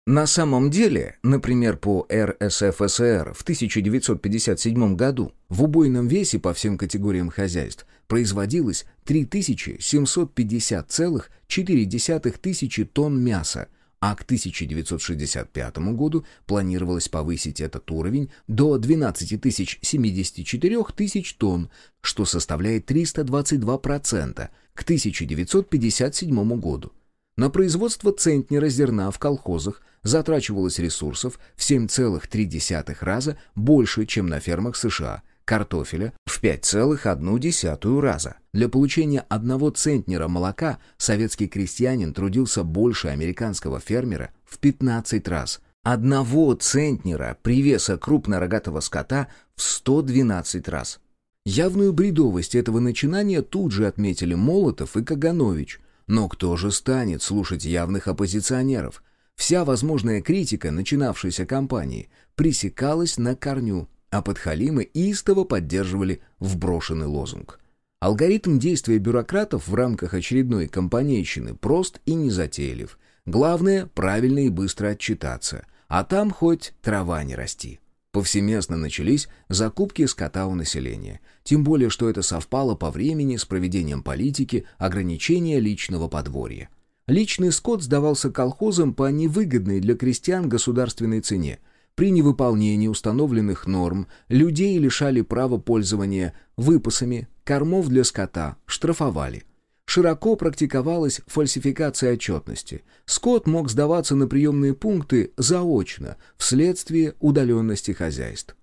На самом деле, например, по РСФСР в 1957 году в убойном весе по всем категориям хозяйств производилось 3750,4 тысячи тонн мяса, а к 1965 году планировалось повысить этот уровень до 12 074 тысяч тонн, что составляет 322% к 1957 году. На производство центнера зерна в колхозах затрачивалось ресурсов в 7,3 раза больше, чем на фермах США, картофеля в 5,1 раза. Для получения одного центнера молока советский крестьянин трудился больше американского фермера в 15 раз. Одного центнера привеса крупнорогатого скота в 112 раз. Явную бредовость этого начинания тут же отметили Молотов и Каганович. Но кто же станет слушать явных оппозиционеров? Вся возможная критика начинавшейся кампании пресекалась на корню, а подхалимы истово поддерживали вброшенный лозунг. Алгоритм действия бюрократов в рамках очередной компанейщины прост и незатейлив. Главное – правильно и быстро отчитаться, а там хоть трава не расти. Повсеместно начались закупки скота у населения. Тем более, что это совпало по времени с проведением политики ограничения личного подворья. Личный скот сдавался колхозам по невыгодной для крестьян государственной цене. При невыполнении установленных норм людей лишали права пользования выпасами, кормов для скота, штрафовали – Широко практиковалась фальсификация отчетности. Скот мог сдаваться на приемные пункты заочно, вследствие удаленности хозяйств.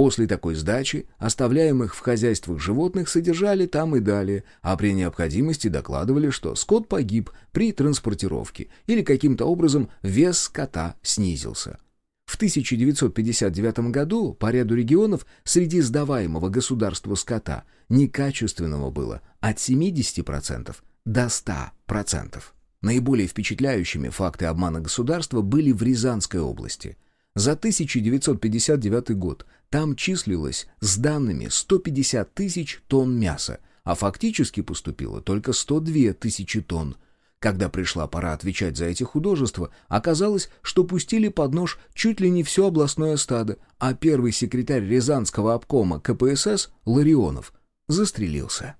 После такой сдачи оставляемых в хозяйствах животных содержали там и далее, а при необходимости докладывали, что скот погиб при транспортировке или каким-то образом вес скота снизился. В 1959 году по ряду регионов среди сдаваемого государству скота некачественного было от 70% до 100%. Наиболее впечатляющими факты обмана государства были в Рязанской области. За 1959 год там числилось с данными 150 тысяч тонн мяса, а фактически поступило только 102 тысячи тонн когда пришла пора отвечать за эти художества, оказалось, что пустили под нож чуть ли не все областное стадо, а первый секретарь Рязанского обкома КПСС Ларионов застрелился.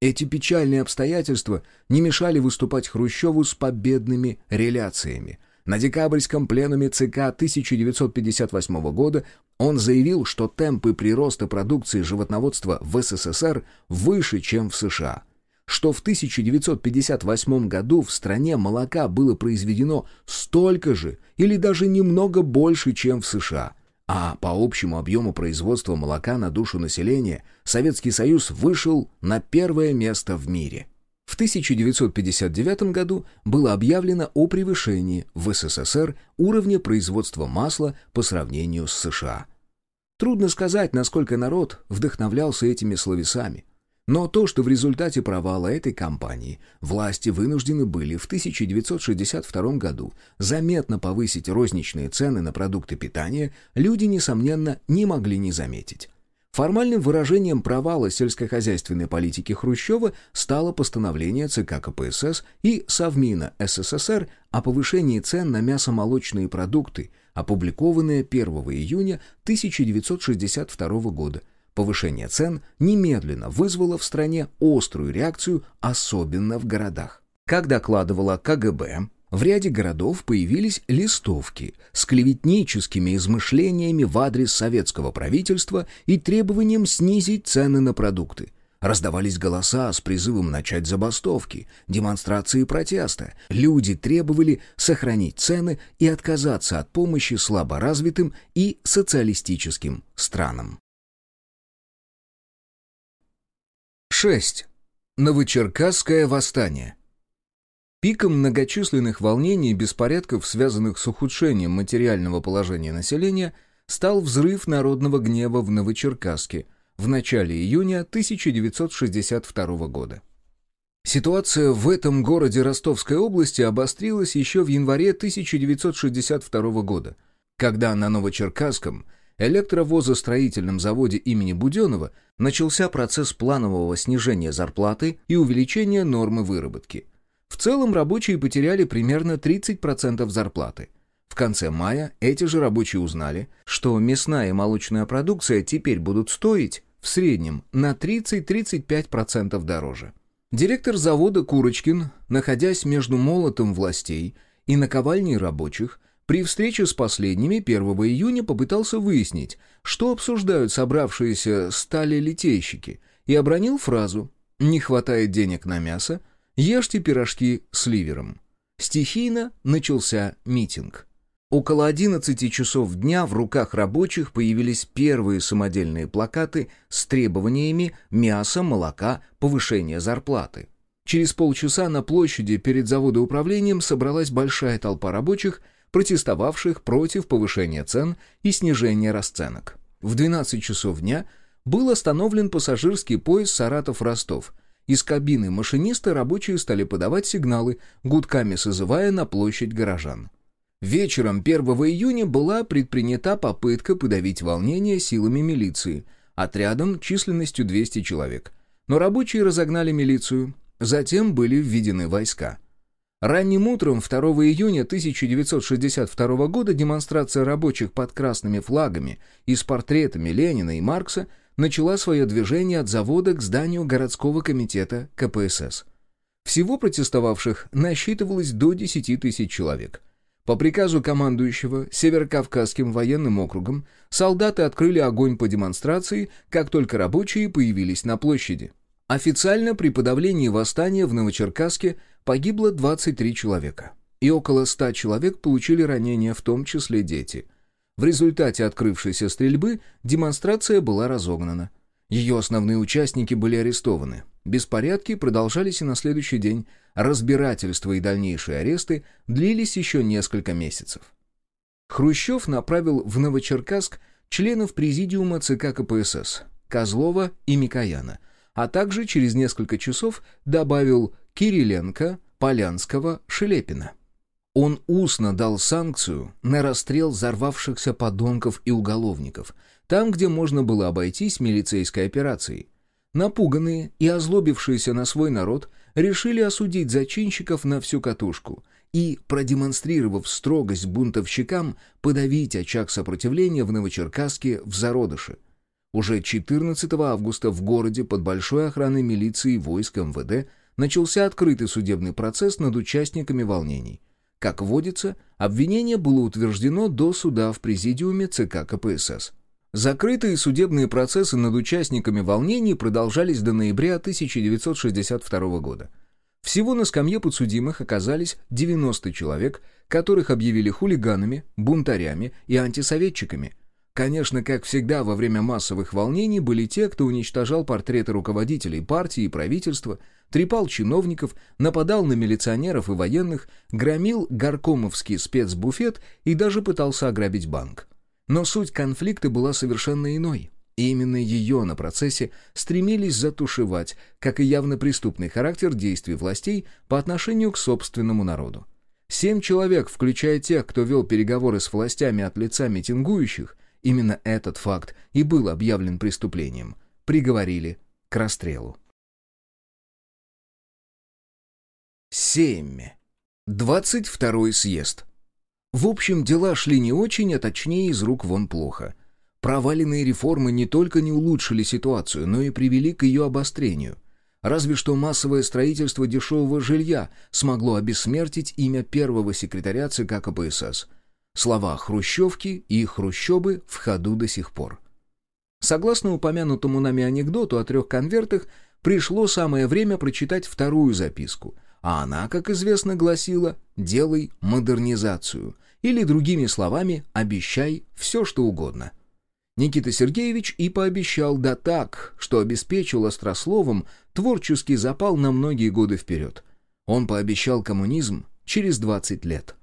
Эти печальные обстоятельства не мешали выступать Хрущеву с победными реляциями. На декабрьском пленуме ЦК 1958 года он заявил, что темпы прироста продукции животноводства в СССР выше, чем в США – что в 1958 году в стране молока было произведено столько же или даже немного больше, чем в США. А по общему объему производства молока на душу населения Советский Союз вышел на первое место в мире. В 1959 году было объявлено о превышении в СССР уровня производства масла по сравнению с США. Трудно сказать, насколько народ вдохновлялся этими словесами. Но то, что в результате провала этой кампании власти вынуждены были в 1962 году заметно повысить розничные цены на продукты питания, люди, несомненно, не могли не заметить. Формальным выражением провала сельскохозяйственной политики Хрущева стало постановление ЦК КПСС и Совмина СССР о повышении цен на мясомолочные продукты, опубликованное 1 июня 1962 года, Повышение цен немедленно вызвало в стране острую реакцию, особенно в городах. Как докладывала КГБ, в ряде городов появились листовки с клеветническими измышлениями в адрес советского правительства и требованием снизить цены на продукты. Раздавались голоса с призывом начать забастовки, демонстрации протеста. Люди требовали сохранить цены и отказаться от помощи слаборазвитым и социалистическим странам. 6. Новочеркасское восстание. Пиком многочисленных волнений и беспорядков, связанных с ухудшением материального положения населения, стал взрыв народного гнева в Новочеркасске в начале июня 1962 года. Ситуация в этом городе Ростовской области обострилась еще в январе 1962 года, когда на Новочеркасском – электровозостроительном заводе имени Буденова начался процесс планового снижения зарплаты и увеличения нормы выработки. В целом рабочие потеряли примерно 30% зарплаты. В конце мая эти же рабочие узнали, что мясная и молочная продукция теперь будут стоить в среднем на 30-35% дороже. Директор завода Курочкин, находясь между молотом властей и наковальней рабочих, при встрече с последними 1 июня попытался выяснить, что обсуждают собравшиеся стали-литейщики, и обронил фразу «Не хватает денег на мясо, ешьте пирожки с ливером». Стихийно начался митинг. Около 11 часов дня в руках рабочих появились первые самодельные плакаты с требованиями мяса, молока, повышения зарплаты. Через полчаса на площади перед заводоуправлением собралась большая толпа рабочих – протестовавших против повышения цен и снижения расценок. В 12 часов дня был остановлен пассажирский поезд Саратов-Ростов. Из кабины машиниста рабочие стали подавать сигналы, гудками созывая на площадь горожан. Вечером 1 июня была предпринята попытка подавить волнение силами милиции, отрядом численностью 200 человек. Но рабочие разогнали милицию, затем были введены войска. Ранним утром 2 июня 1962 года демонстрация рабочих под красными флагами и с портретами Ленина и Маркса начала свое движение от завода к зданию городского комитета КПСС. Всего протестовавших насчитывалось до 10 тысяч человек. По приказу командующего Северокавказским военным округом солдаты открыли огонь по демонстрации, как только рабочие появились на площади. Официально при подавлении восстания в Новочеркасске погибло 23 человека, и около 100 человек получили ранения, в том числе дети. В результате открывшейся стрельбы демонстрация была разогнана. Ее основные участники были арестованы. Беспорядки продолжались и на следующий день. Разбирательства и дальнейшие аресты длились еще несколько месяцев. Хрущев направил в Новочеркасск членов президиума ЦК КПСС Козлова и Микояна – а также через несколько часов добавил Кириленко, Полянского, Шелепина. Он устно дал санкцию на расстрел взорвавшихся подонков и уголовников, там, где можно было обойтись милицейской операцией. Напуганные и озлобившиеся на свой народ решили осудить зачинщиков на всю катушку и, продемонстрировав строгость бунтовщикам, подавить очаг сопротивления в Новочеркасске в зародыше – уже 14 августа в городе под большой охраной милиции и войск МВД начался открытый судебный процесс над участниками волнений. Как водится, обвинение было утверждено до суда в президиуме ЦК КПСС. Закрытые судебные процессы над участниками волнений продолжались до ноября 1962 года. Всего на скамье подсудимых оказались 90 человек, которых объявили хулиганами, бунтарями и антисоветчиками – Конечно, как всегда, во время массовых волнений были те, кто уничтожал портреты руководителей партии и правительства, трепал чиновников, нападал на милиционеров и военных, громил горкомовский спецбуфет и даже пытался ограбить банк. Но суть конфликта была совершенно иной. И именно ее на процессе стремились затушевать, как и явно преступный характер действий властей по отношению к собственному народу. Семь человек, включая тех, кто вел переговоры с властями от лица митингующих, Именно этот факт и был объявлен преступлением. Приговорили к расстрелу. 7. 22 съезд. В общем, дела шли не очень, а точнее из рук вон плохо. Проваленные реформы не только не улучшили ситуацию, но и привели к ее обострению. Разве что массовое строительство дешевого жилья смогло обессмертить имя первого секретаря ЦК КПСС – Слова «хрущевки» и «хрущобы» в ходу до сих пор. Согласно упомянутому нами анекдоту о трех конвертах, пришло самое время прочитать вторую записку, а она, как известно, гласила «делай модернизацию» или, другими словами, «обещай все, что угодно». Никита Сергеевич и пообещал да так, что обеспечил острословом творческий запал на многие годы вперед. Он пообещал коммунизм через 20 лет.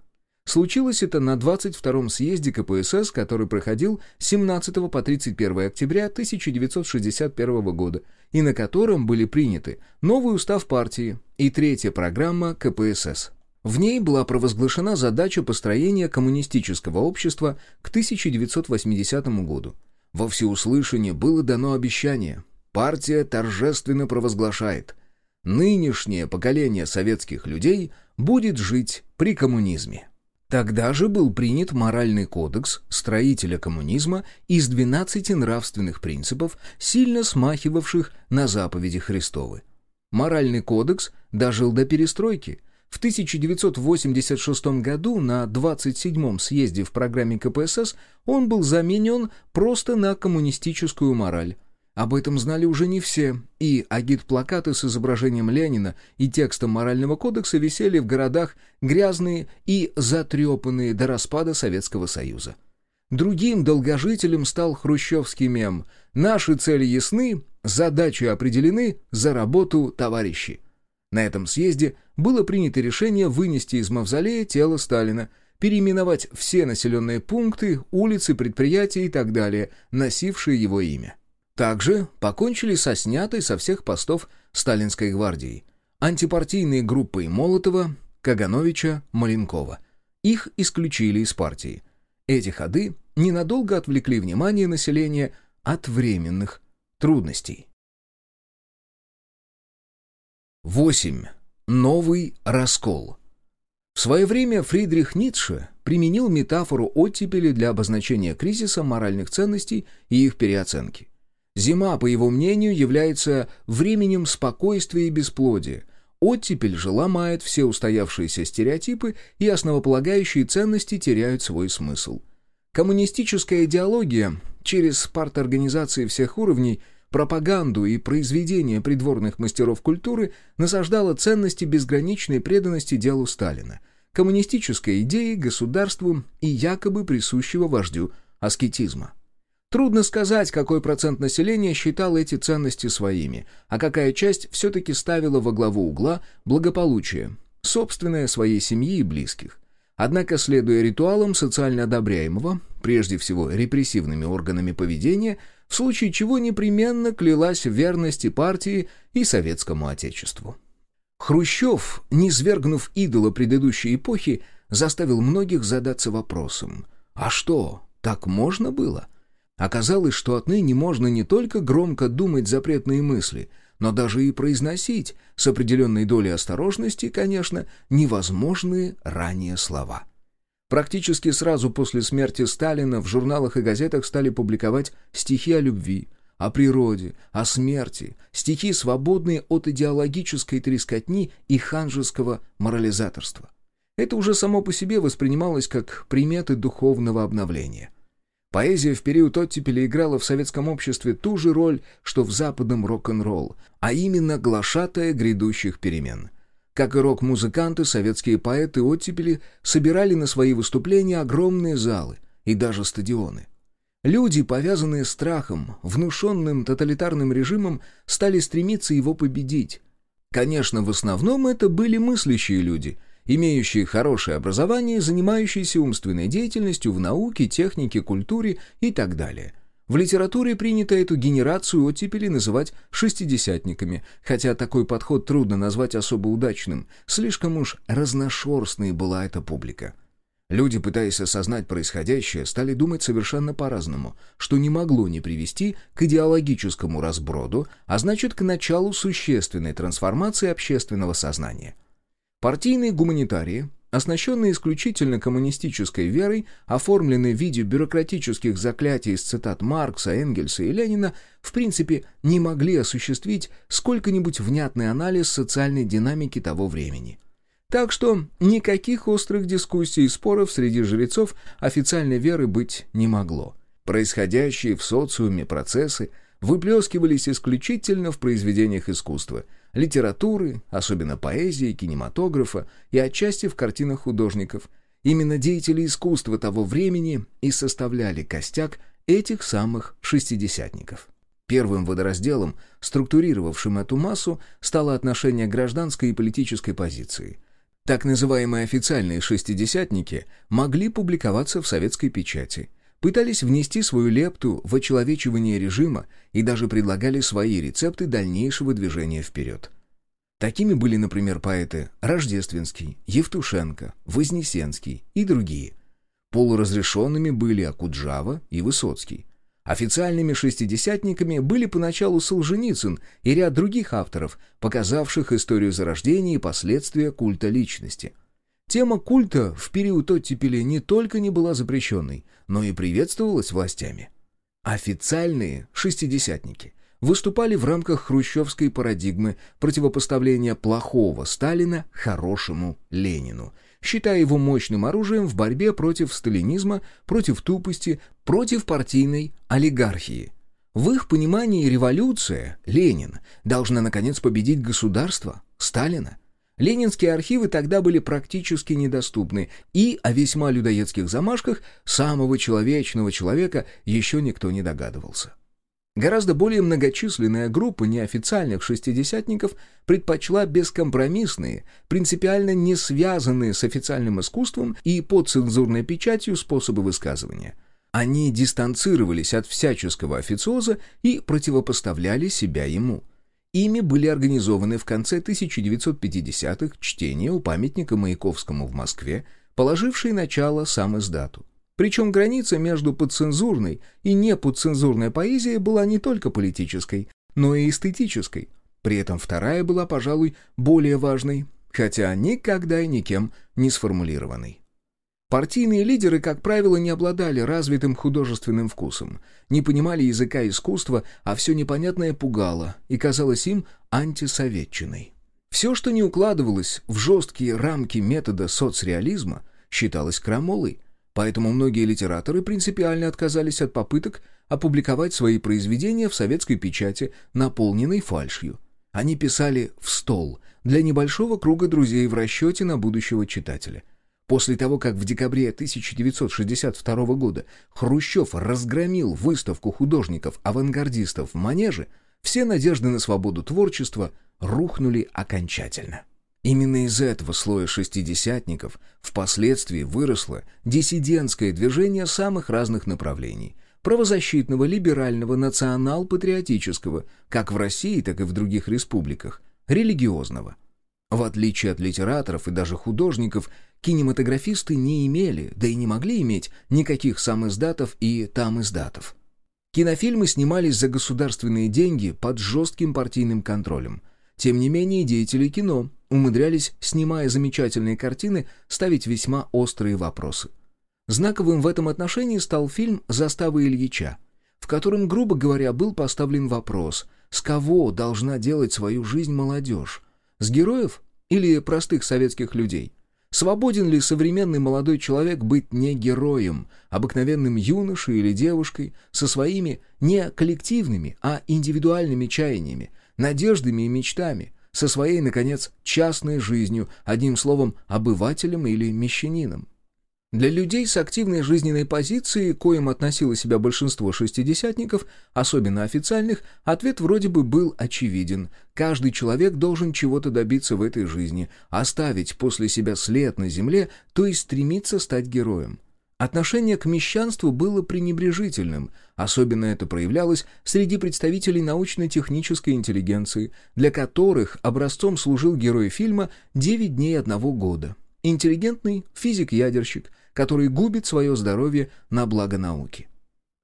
Случилось это на 22-м съезде КПСС, который проходил с 17 по 31 октября 1961 года, и на котором были приняты новый устав партии и третья программа КПСС. В ней была провозглашена задача построения коммунистического общества к 1980 году. Во всеуслышание было дано обещание. Партия торжественно провозглашает «Нынешнее поколение советских людей будет жить при коммунизме». Тогда же был принят моральный кодекс строителя коммунизма из 12 нравственных принципов, сильно смахивавших на заповеди Христовы. Моральный кодекс дожил до перестройки. В 1986 году на 27-м съезде в программе КПСС он был заменен просто на коммунистическую мораль, об этом знали уже не все, и агит-плакаты с изображением Ленина и текстом морального кодекса висели в городах грязные и затрепанные до распада Советского Союза. Другим долгожителем стал хрущевский мем «Наши цели ясны, задачи определены, за работу товарищи». На этом съезде было принято решение вынести из мавзолея тело Сталина, переименовать все населенные пункты, улицы, предприятия и так далее, носившие его имя. Также покончили со снятой со всех постов Сталинской гвардией, антипартийной группой Молотова, Кагановича, Маленкова. Их исключили из партии. Эти ходы ненадолго отвлекли внимание населения от временных трудностей. 8. Новый раскол. В свое время Фридрих Ницше применил метафору оттепели для обозначения кризиса моральных ценностей и их переоценки. Зима, по его мнению, является временем спокойствия и бесплодия. Оттепель же ломает все устоявшиеся стереотипы, и основополагающие ценности теряют свой смысл. Коммунистическая идеология через парторганизации всех уровней – пропаганду и произведения придворных мастеров культуры насаждала ценности безграничной преданности делу Сталина, коммунистической идеи, государству и якобы присущего вождю аскетизма. Трудно сказать, какой процент населения считал эти ценности своими, а какая часть все-таки ставила во главу угла благополучие, собственное своей семьи и близких. Однако, следуя ритуалам социально одобряемого, прежде всего репрессивными органами поведения, в случае чего непременно клялась в верности партии и советскому отечеству. Хрущев, низвергнув идола предыдущей эпохи, заставил многих задаться вопросом «А что, так можно было?» Оказалось, что отныне можно не только громко думать запретные мысли, но даже и произносить, с определенной долей осторожности, конечно, невозможные ранее слова. Практически сразу после смерти Сталина в журналах и газетах стали публиковать стихи о любви, о природе, о смерти, стихи, свободные от идеологической трескотни и ханжеского морализаторства. Это уже само по себе воспринималось как приметы духовного обновления. Поэзия в период оттепели играла в советском обществе ту же роль, что в западном рок-н-ролл, а именно глашатая грядущих перемен – как и рок-музыканты, советские поэты оттепели собирали на свои выступления огромные залы и даже стадионы. Люди, повязанные страхом, внушенным тоталитарным режимом, стали стремиться его победить. Конечно, в основном это были мыслящие люди, имеющие хорошее образование, занимающиеся умственной деятельностью в науке, технике, культуре и так далее – в литературе принято эту генерацию оттепели называть «шестидесятниками», хотя такой подход трудно назвать особо удачным, слишком уж разношерстной была эта публика. Люди, пытаясь осознать происходящее, стали думать совершенно по-разному, что не могло не привести к идеологическому разброду, а значит, к началу существенной трансформации общественного сознания. Партийные гуманитарии, оснащенные исключительно коммунистической верой, оформленные в виде бюрократических заклятий из цитат Маркса, Энгельса и Ленина, в принципе не могли осуществить сколько-нибудь внятный анализ социальной динамики того времени. Так что никаких острых дискуссий и споров среди жрецов официальной веры быть не могло. Происходящие в социуме процессы выплескивались исключительно в произведениях искусства – литературы, особенно поэзии, кинематографа и отчасти в картинах художников. Именно деятели искусства того времени и составляли костяк этих самых шестидесятников. Первым водоразделом, структурировавшим эту массу, стало отношение гражданской и политической позиции. Так называемые официальные шестидесятники могли публиковаться в советской печати, пытались внести свою лепту в очеловечивание режима и даже предлагали свои рецепты дальнейшего движения вперед. Такими были, например, поэты Рождественский, Евтушенко, Вознесенский и другие. Полуразрешенными были Акуджава и Высоцкий. Официальными шестидесятниками были поначалу Солженицын и ряд других авторов, показавших историю зарождения и последствия культа личности. Тема культа в период оттепели не только не была запрещенной, но и приветствовалась властями. Официальные шестидесятники выступали в рамках хрущевской парадигмы противопоставления плохого Сталина хорошему Ленину, считая его мощным оружием в борьбе против сталинизма, против тупости, против партийной олигархии. В их понимании революция, Ленин, должна наконец победить государство, Сталина. Ленинские архивы тогда были практически недоступны, и о весьма людоедских замашках самого человечного человека еще никто не догадывался. Гораздо более многочисленная группа неофициальных шестидесятников предпочла бескомпромиссные, принципиально не связанные с официальным искусством и под цензурной печатью способы высказывания. Они дистанцировались от всяческого официоза и противопоставляли себя ему. Ими были организованы в конце 1950-х чтения у памятника Маяковскому в Москве, положившие начало сам издату. Причем граница между подцензурной и неподцензурной поэзией была не только политической, но и эстетической. При этом вторая была, пожалуй, более важной. хотя никогда и никем не сформулированный. Партийные лидеры, как правило, не обладали развитым художественным вкусом, не понимали языка искусства, а все непонятное пугало и казалось им антисоветчиной. Все, что не укладывалось в жесткие рамки метода соцреализма, считалось крамолой, поэтому многие литераторы принципиально отказались от попыток опубликовать свои произведения в советской печати, наполненной фальшью. Они писали «в стол» для небольшого круга друзей в расчете на будущего читателя – После того, как в декабре 1962 года Хрущев разгромил выставку художников-авангардистов в Манеже, все надежды на свободу творчества рухнули окончательно. Именно из этого слоя шестидесятников впоследствии выросло диссидентское движение самых разных направлений – правозащитного, либерального, национал-патриотического, как в России, так и в других республиках, религиозного – в отличие от литераторов и даже художников, кинематографисты не имели, да и не могли иметь, никаких сам издатов и там издатов. Кинофильмы снимались за государственные деньги под жестким партийным контролем. Тем не менее, деятели кино умудрялись, снимая замечательные картины, ставить весьма острые вопросы. Знаковым в этом отношении стал фильм «Застава Ильича», в котором, грубо говоря, был поставлен вопрос, с кого должна делать свою жизнь молодежь, с героев или простых советских людей? Свободен ли современный молодой человек быть не героем, обыкновенным юношей или девушкой, со своими не коллективными, а индивидуальными чаяниями, надеждами и мечтами, со своей, наконец, частной жизнью, одним словом, обывателем или мещанином? Для людей с активной жизненной позицией, коим относило себя большинство шестидесятников, особенно официальных, ответ вроде бы был очевиден. Каждый человек должен чего-то добиться в этой жизни, оставить после себя след на земле, то есть стремиться стать героем. Отношение к мещанству было пренебрежительным, особенно это проявлялось среди представителей научно-технической интеллигенции, для которых образцом служил герой фильма «Девять дней одного года». Интеллигентный физик-ядерщик, который губит свое здоровье на благо науки.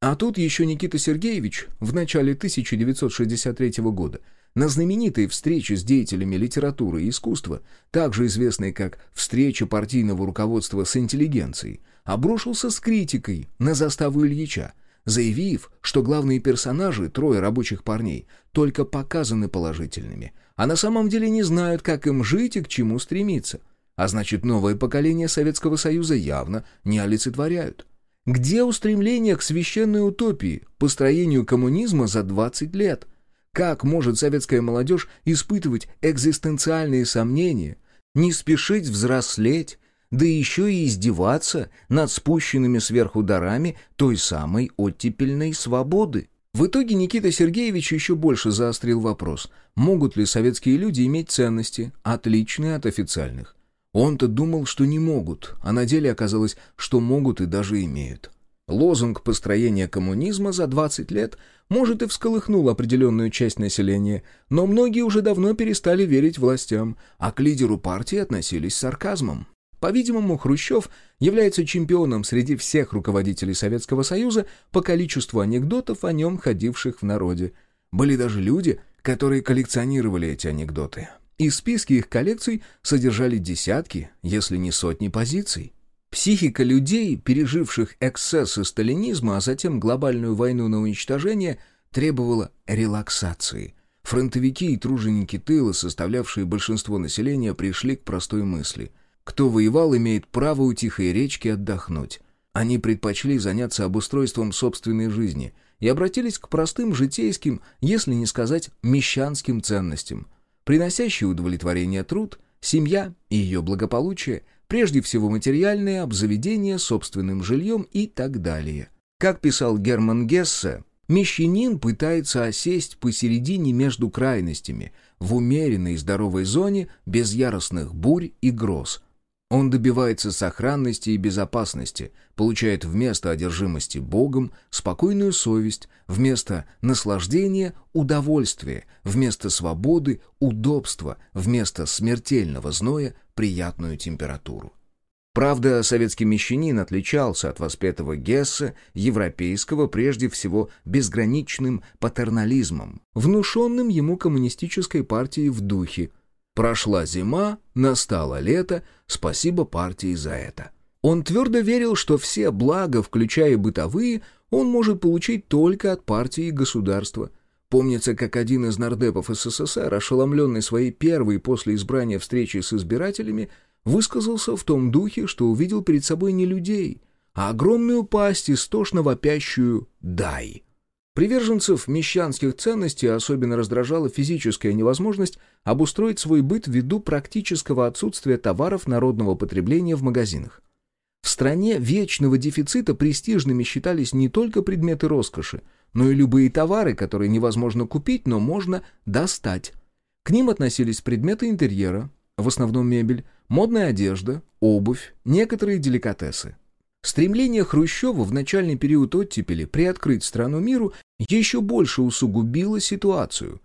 А тут еще Никита Сергеевич в начале 1963 года на знаменитой встрече с деятелями литературы и искусства, также известной как «Встреча партийного руководства с интеллигенцией», обрушился с критикой на заставу Ильича, заявив, что главные персонажи, трое рабочих парней, только показаны положительными, а на самом деле не знают, как им жить и к чему стремиться – а значит, новое поколение Советского Союза явно не олицетворяют. Где устремление к священной утопии, построению коммунизма за 20 лет? Как может советская молодежь испытывать экзистенциальные сомнения, не спешить взрослеть, да еще и издеваться над спущенными сверху дарами той самой оттепельной свободы? В итоге Никита Сергеевич еще больше заострил вопрос, могут ли советские люди иметь ценности, отличные от официальных. Он-то думал, что не могут, а на деле оказалось, что могут и даже имеют. Лозунг построения коммунизма за 20 лет, может, и всколыхнул определенную часть населения, но многие уже давно перестали верить властям, а к лидеру партии относились с сарказмом. По-видимому, Хрущев является чемпионом среди всех руководителей Советского Союза по количеству анекдотов о нем, ходивших в народе. Были даже люди, которые коллекционировали эти анекдоты и списки их коллекций содержали десятки, если не сотни позиций. Психика людей, переживших эксцессы сталинизма, а затем глобальную войну на уничтожение, требовала релаксации. Фронтовики и труженики тыла, составлявшие большинство населения, пришли к простой мысли. Кто воевал, имеет право у тихой речки отдохнуть. Они предпочли заняться обустройством собственной жизни и обратились к простым житейским, если не сказать мещанским ценностям – приносящий удовлетворение труд, семья и ее благополучие, прежде всего материальное, обзаведение собственным жильем и так далее. Как писал Герман Гессе, мещанин пытается осесть посередине между крайностями, в умеренной здоровой зоне, без яростных бурь и гроз – он добивается сохранности и безопасности, получает вместо одержимости Богом спокойную совесть, вместо наслаждения – удовольствие, вместо свободы – удобство, вместо смертельного зноя – приятную температуру. Правда, советский мещанин отличался от воспетого Гесса, европейского, прежде всего, безграничным патернализмом, внушенным ему коммунистической партией в духе – Прошла зима, настало лето, спасибо партии за это. Он твердо верил, что все блага, включая бытовые, он может получить только от партии и государства. Помнится, как один из нардепов СССР, ошеломленный своей первой после избрания встречи с избирателями, высказался в том духе, что увидел перед собой не людей, а огромную пасть, истошно вопящую «дай». Приверженцев мещанских ценностей особенно раздражала физическая невозможность обустроить свой быт ввиду практического отсутствия товаров народного потребления в магазинах. В стране вечного дефицита престижными считались не только предметы роскоши, но и любые товары, которые невозможно купить, но можно достать. К ним относились предметы интерьера, в основном мебель, модная одежда, обувь, некоторые деликатесы. Стремление Хрущева в начальный период оттепели приоткрыть страну миру еще больше усугубило ситуацию.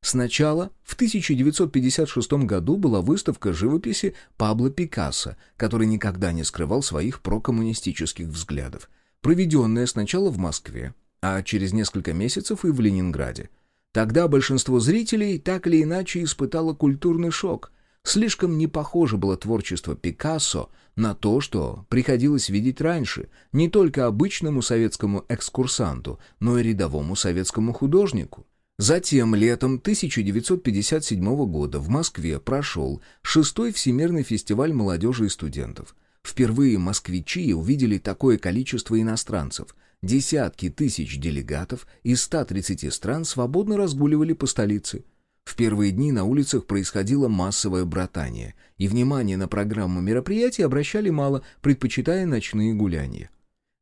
Сначала, в 1956 году, была выставка живописи Пабло Пикассо, который никогда не скрывал своих прокоммунистических взглядов, проведенная сначала в Москве, а через несколько месяцев и в Ленинграде. Тогда большинство зрителей так или иначе испытало культурный шок – Слишком не похоже было творчество Пикассо на то, что приходилось видеть раньше, не только обычному советскому экскурсанту, но и рядовому советскому художнику. Затем летом 1957 года в Москве прошел шестой Всемирный фестиваль молодежи и студентов. Впервые москвичи увидели такое количество иностранцев. Десятки тысяч делегатов из 130 стран свободно разгуливали по столице – в первые дни на улицах происходило массовое братание, и внимание на программу мероприятий обращали мало, предпочитая ночные гуляния.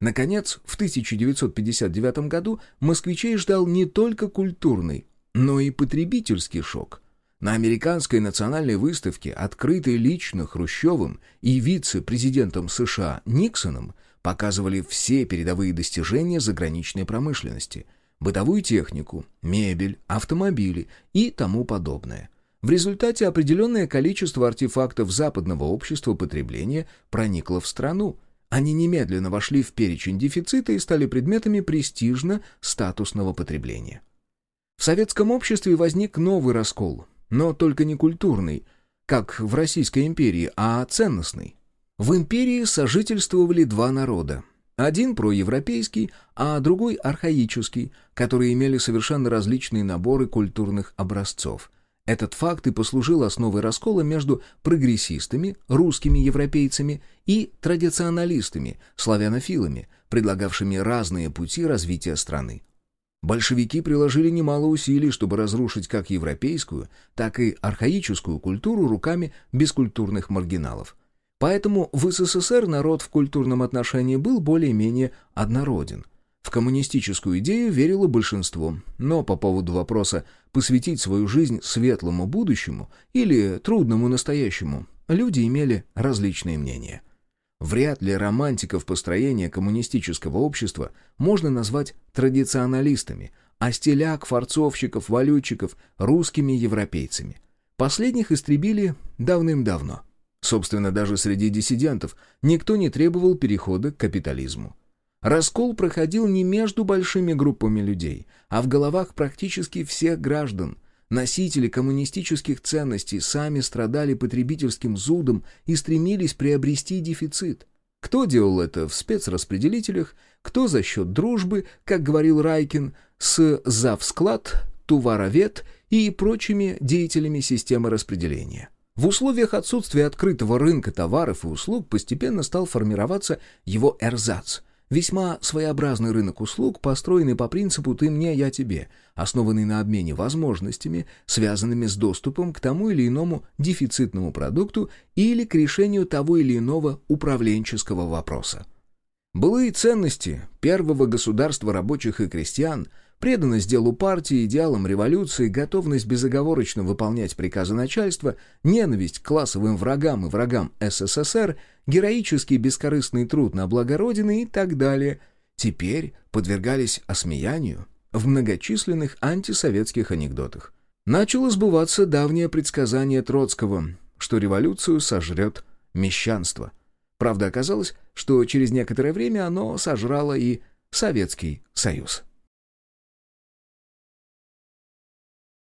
Наконец, в 1959 году москвичей ждал не только культурный, но и потребительский шок. На американской национальной выставке, открытой лично Хрущевым и вице-президентом США Никсоном, показывали все передовые достижения заграничной промышленности – бытовую технику, мебель, автомобили и тому подобное. В результате определенное количество артефактов западного общества потребления проникло в страну. Они немедленно вошли в перечень дефицита и стали предметами престижно-статусного потребления. В советском обществе возник новый раскол, но только не культурный, как в Российской империи, а ценностный. В империи сожительствовали два народа один проевропейский, а другой архаический, которые имели совершенно различные наборы культурных образцов. Этот факт и послужил основой раскола между прогрессистами, русскими европейцами и традиционалистами, славянофилами, предлагавшими разные пути развития страны. Большевики приложили немало усилий, чтобы разрушить как европейскую, так и архаическую культуру руками бескультурных маргиналов – Поэтому в СССР народ в культурном отношении был более-менее однороден. В коммунистическую идею верило большинство, но по поводу вопроса посвятить свою жизнь светлому будущему или трудному настоящему люди имели различные мнения. Вряд ли романтиков построения коммунистического общества можно назвать традиционалистами, а стиляк, форцовщиков, валютчиков – русскими европейцами. Последних истребили давным-давно. Собственно, даже среди диссидентов никто не требовал перехода к капитализму. Раскол проходил не между большими группами людей, а в головах практически всех граждан. Носители коммунистических ценностей сами страдали потребительским зудом и стремились приобрести дефицит. Кто делал это в спецраспределителях, кто за счет дружбы, как говорил Райкин, с завсклад, товаровед и прочими деятелями системы распределения. В условиях отсутствия открытого рынка товаров и услуг постепенно стал формироваться его эрзац, весьма своеобразный рынок услуг, построенный по принципу «ты мне, я тебе», основанный на обмене возможностями, связанными с доступом к тому или иному дефицитному продукту или к решению того или иного управленческого вопроса. Былые ценности первого государства рабочих и крестьян – Преданность делу партии, идеалам революции, готовность безоговорочно выполнять приказы начальства, ненависть к классовым врагам и врагам СССР, героический бескорыстный труд на благо Родины и так далее, теперь подвергались осмеянию в многочисленных антисоветских анекдотах. Начало сбываться давнее предсказание Троцкого, что революцию сожрет мещанство. Правда, оказалось, что через некоторое время оно сожрало и Советский Союз.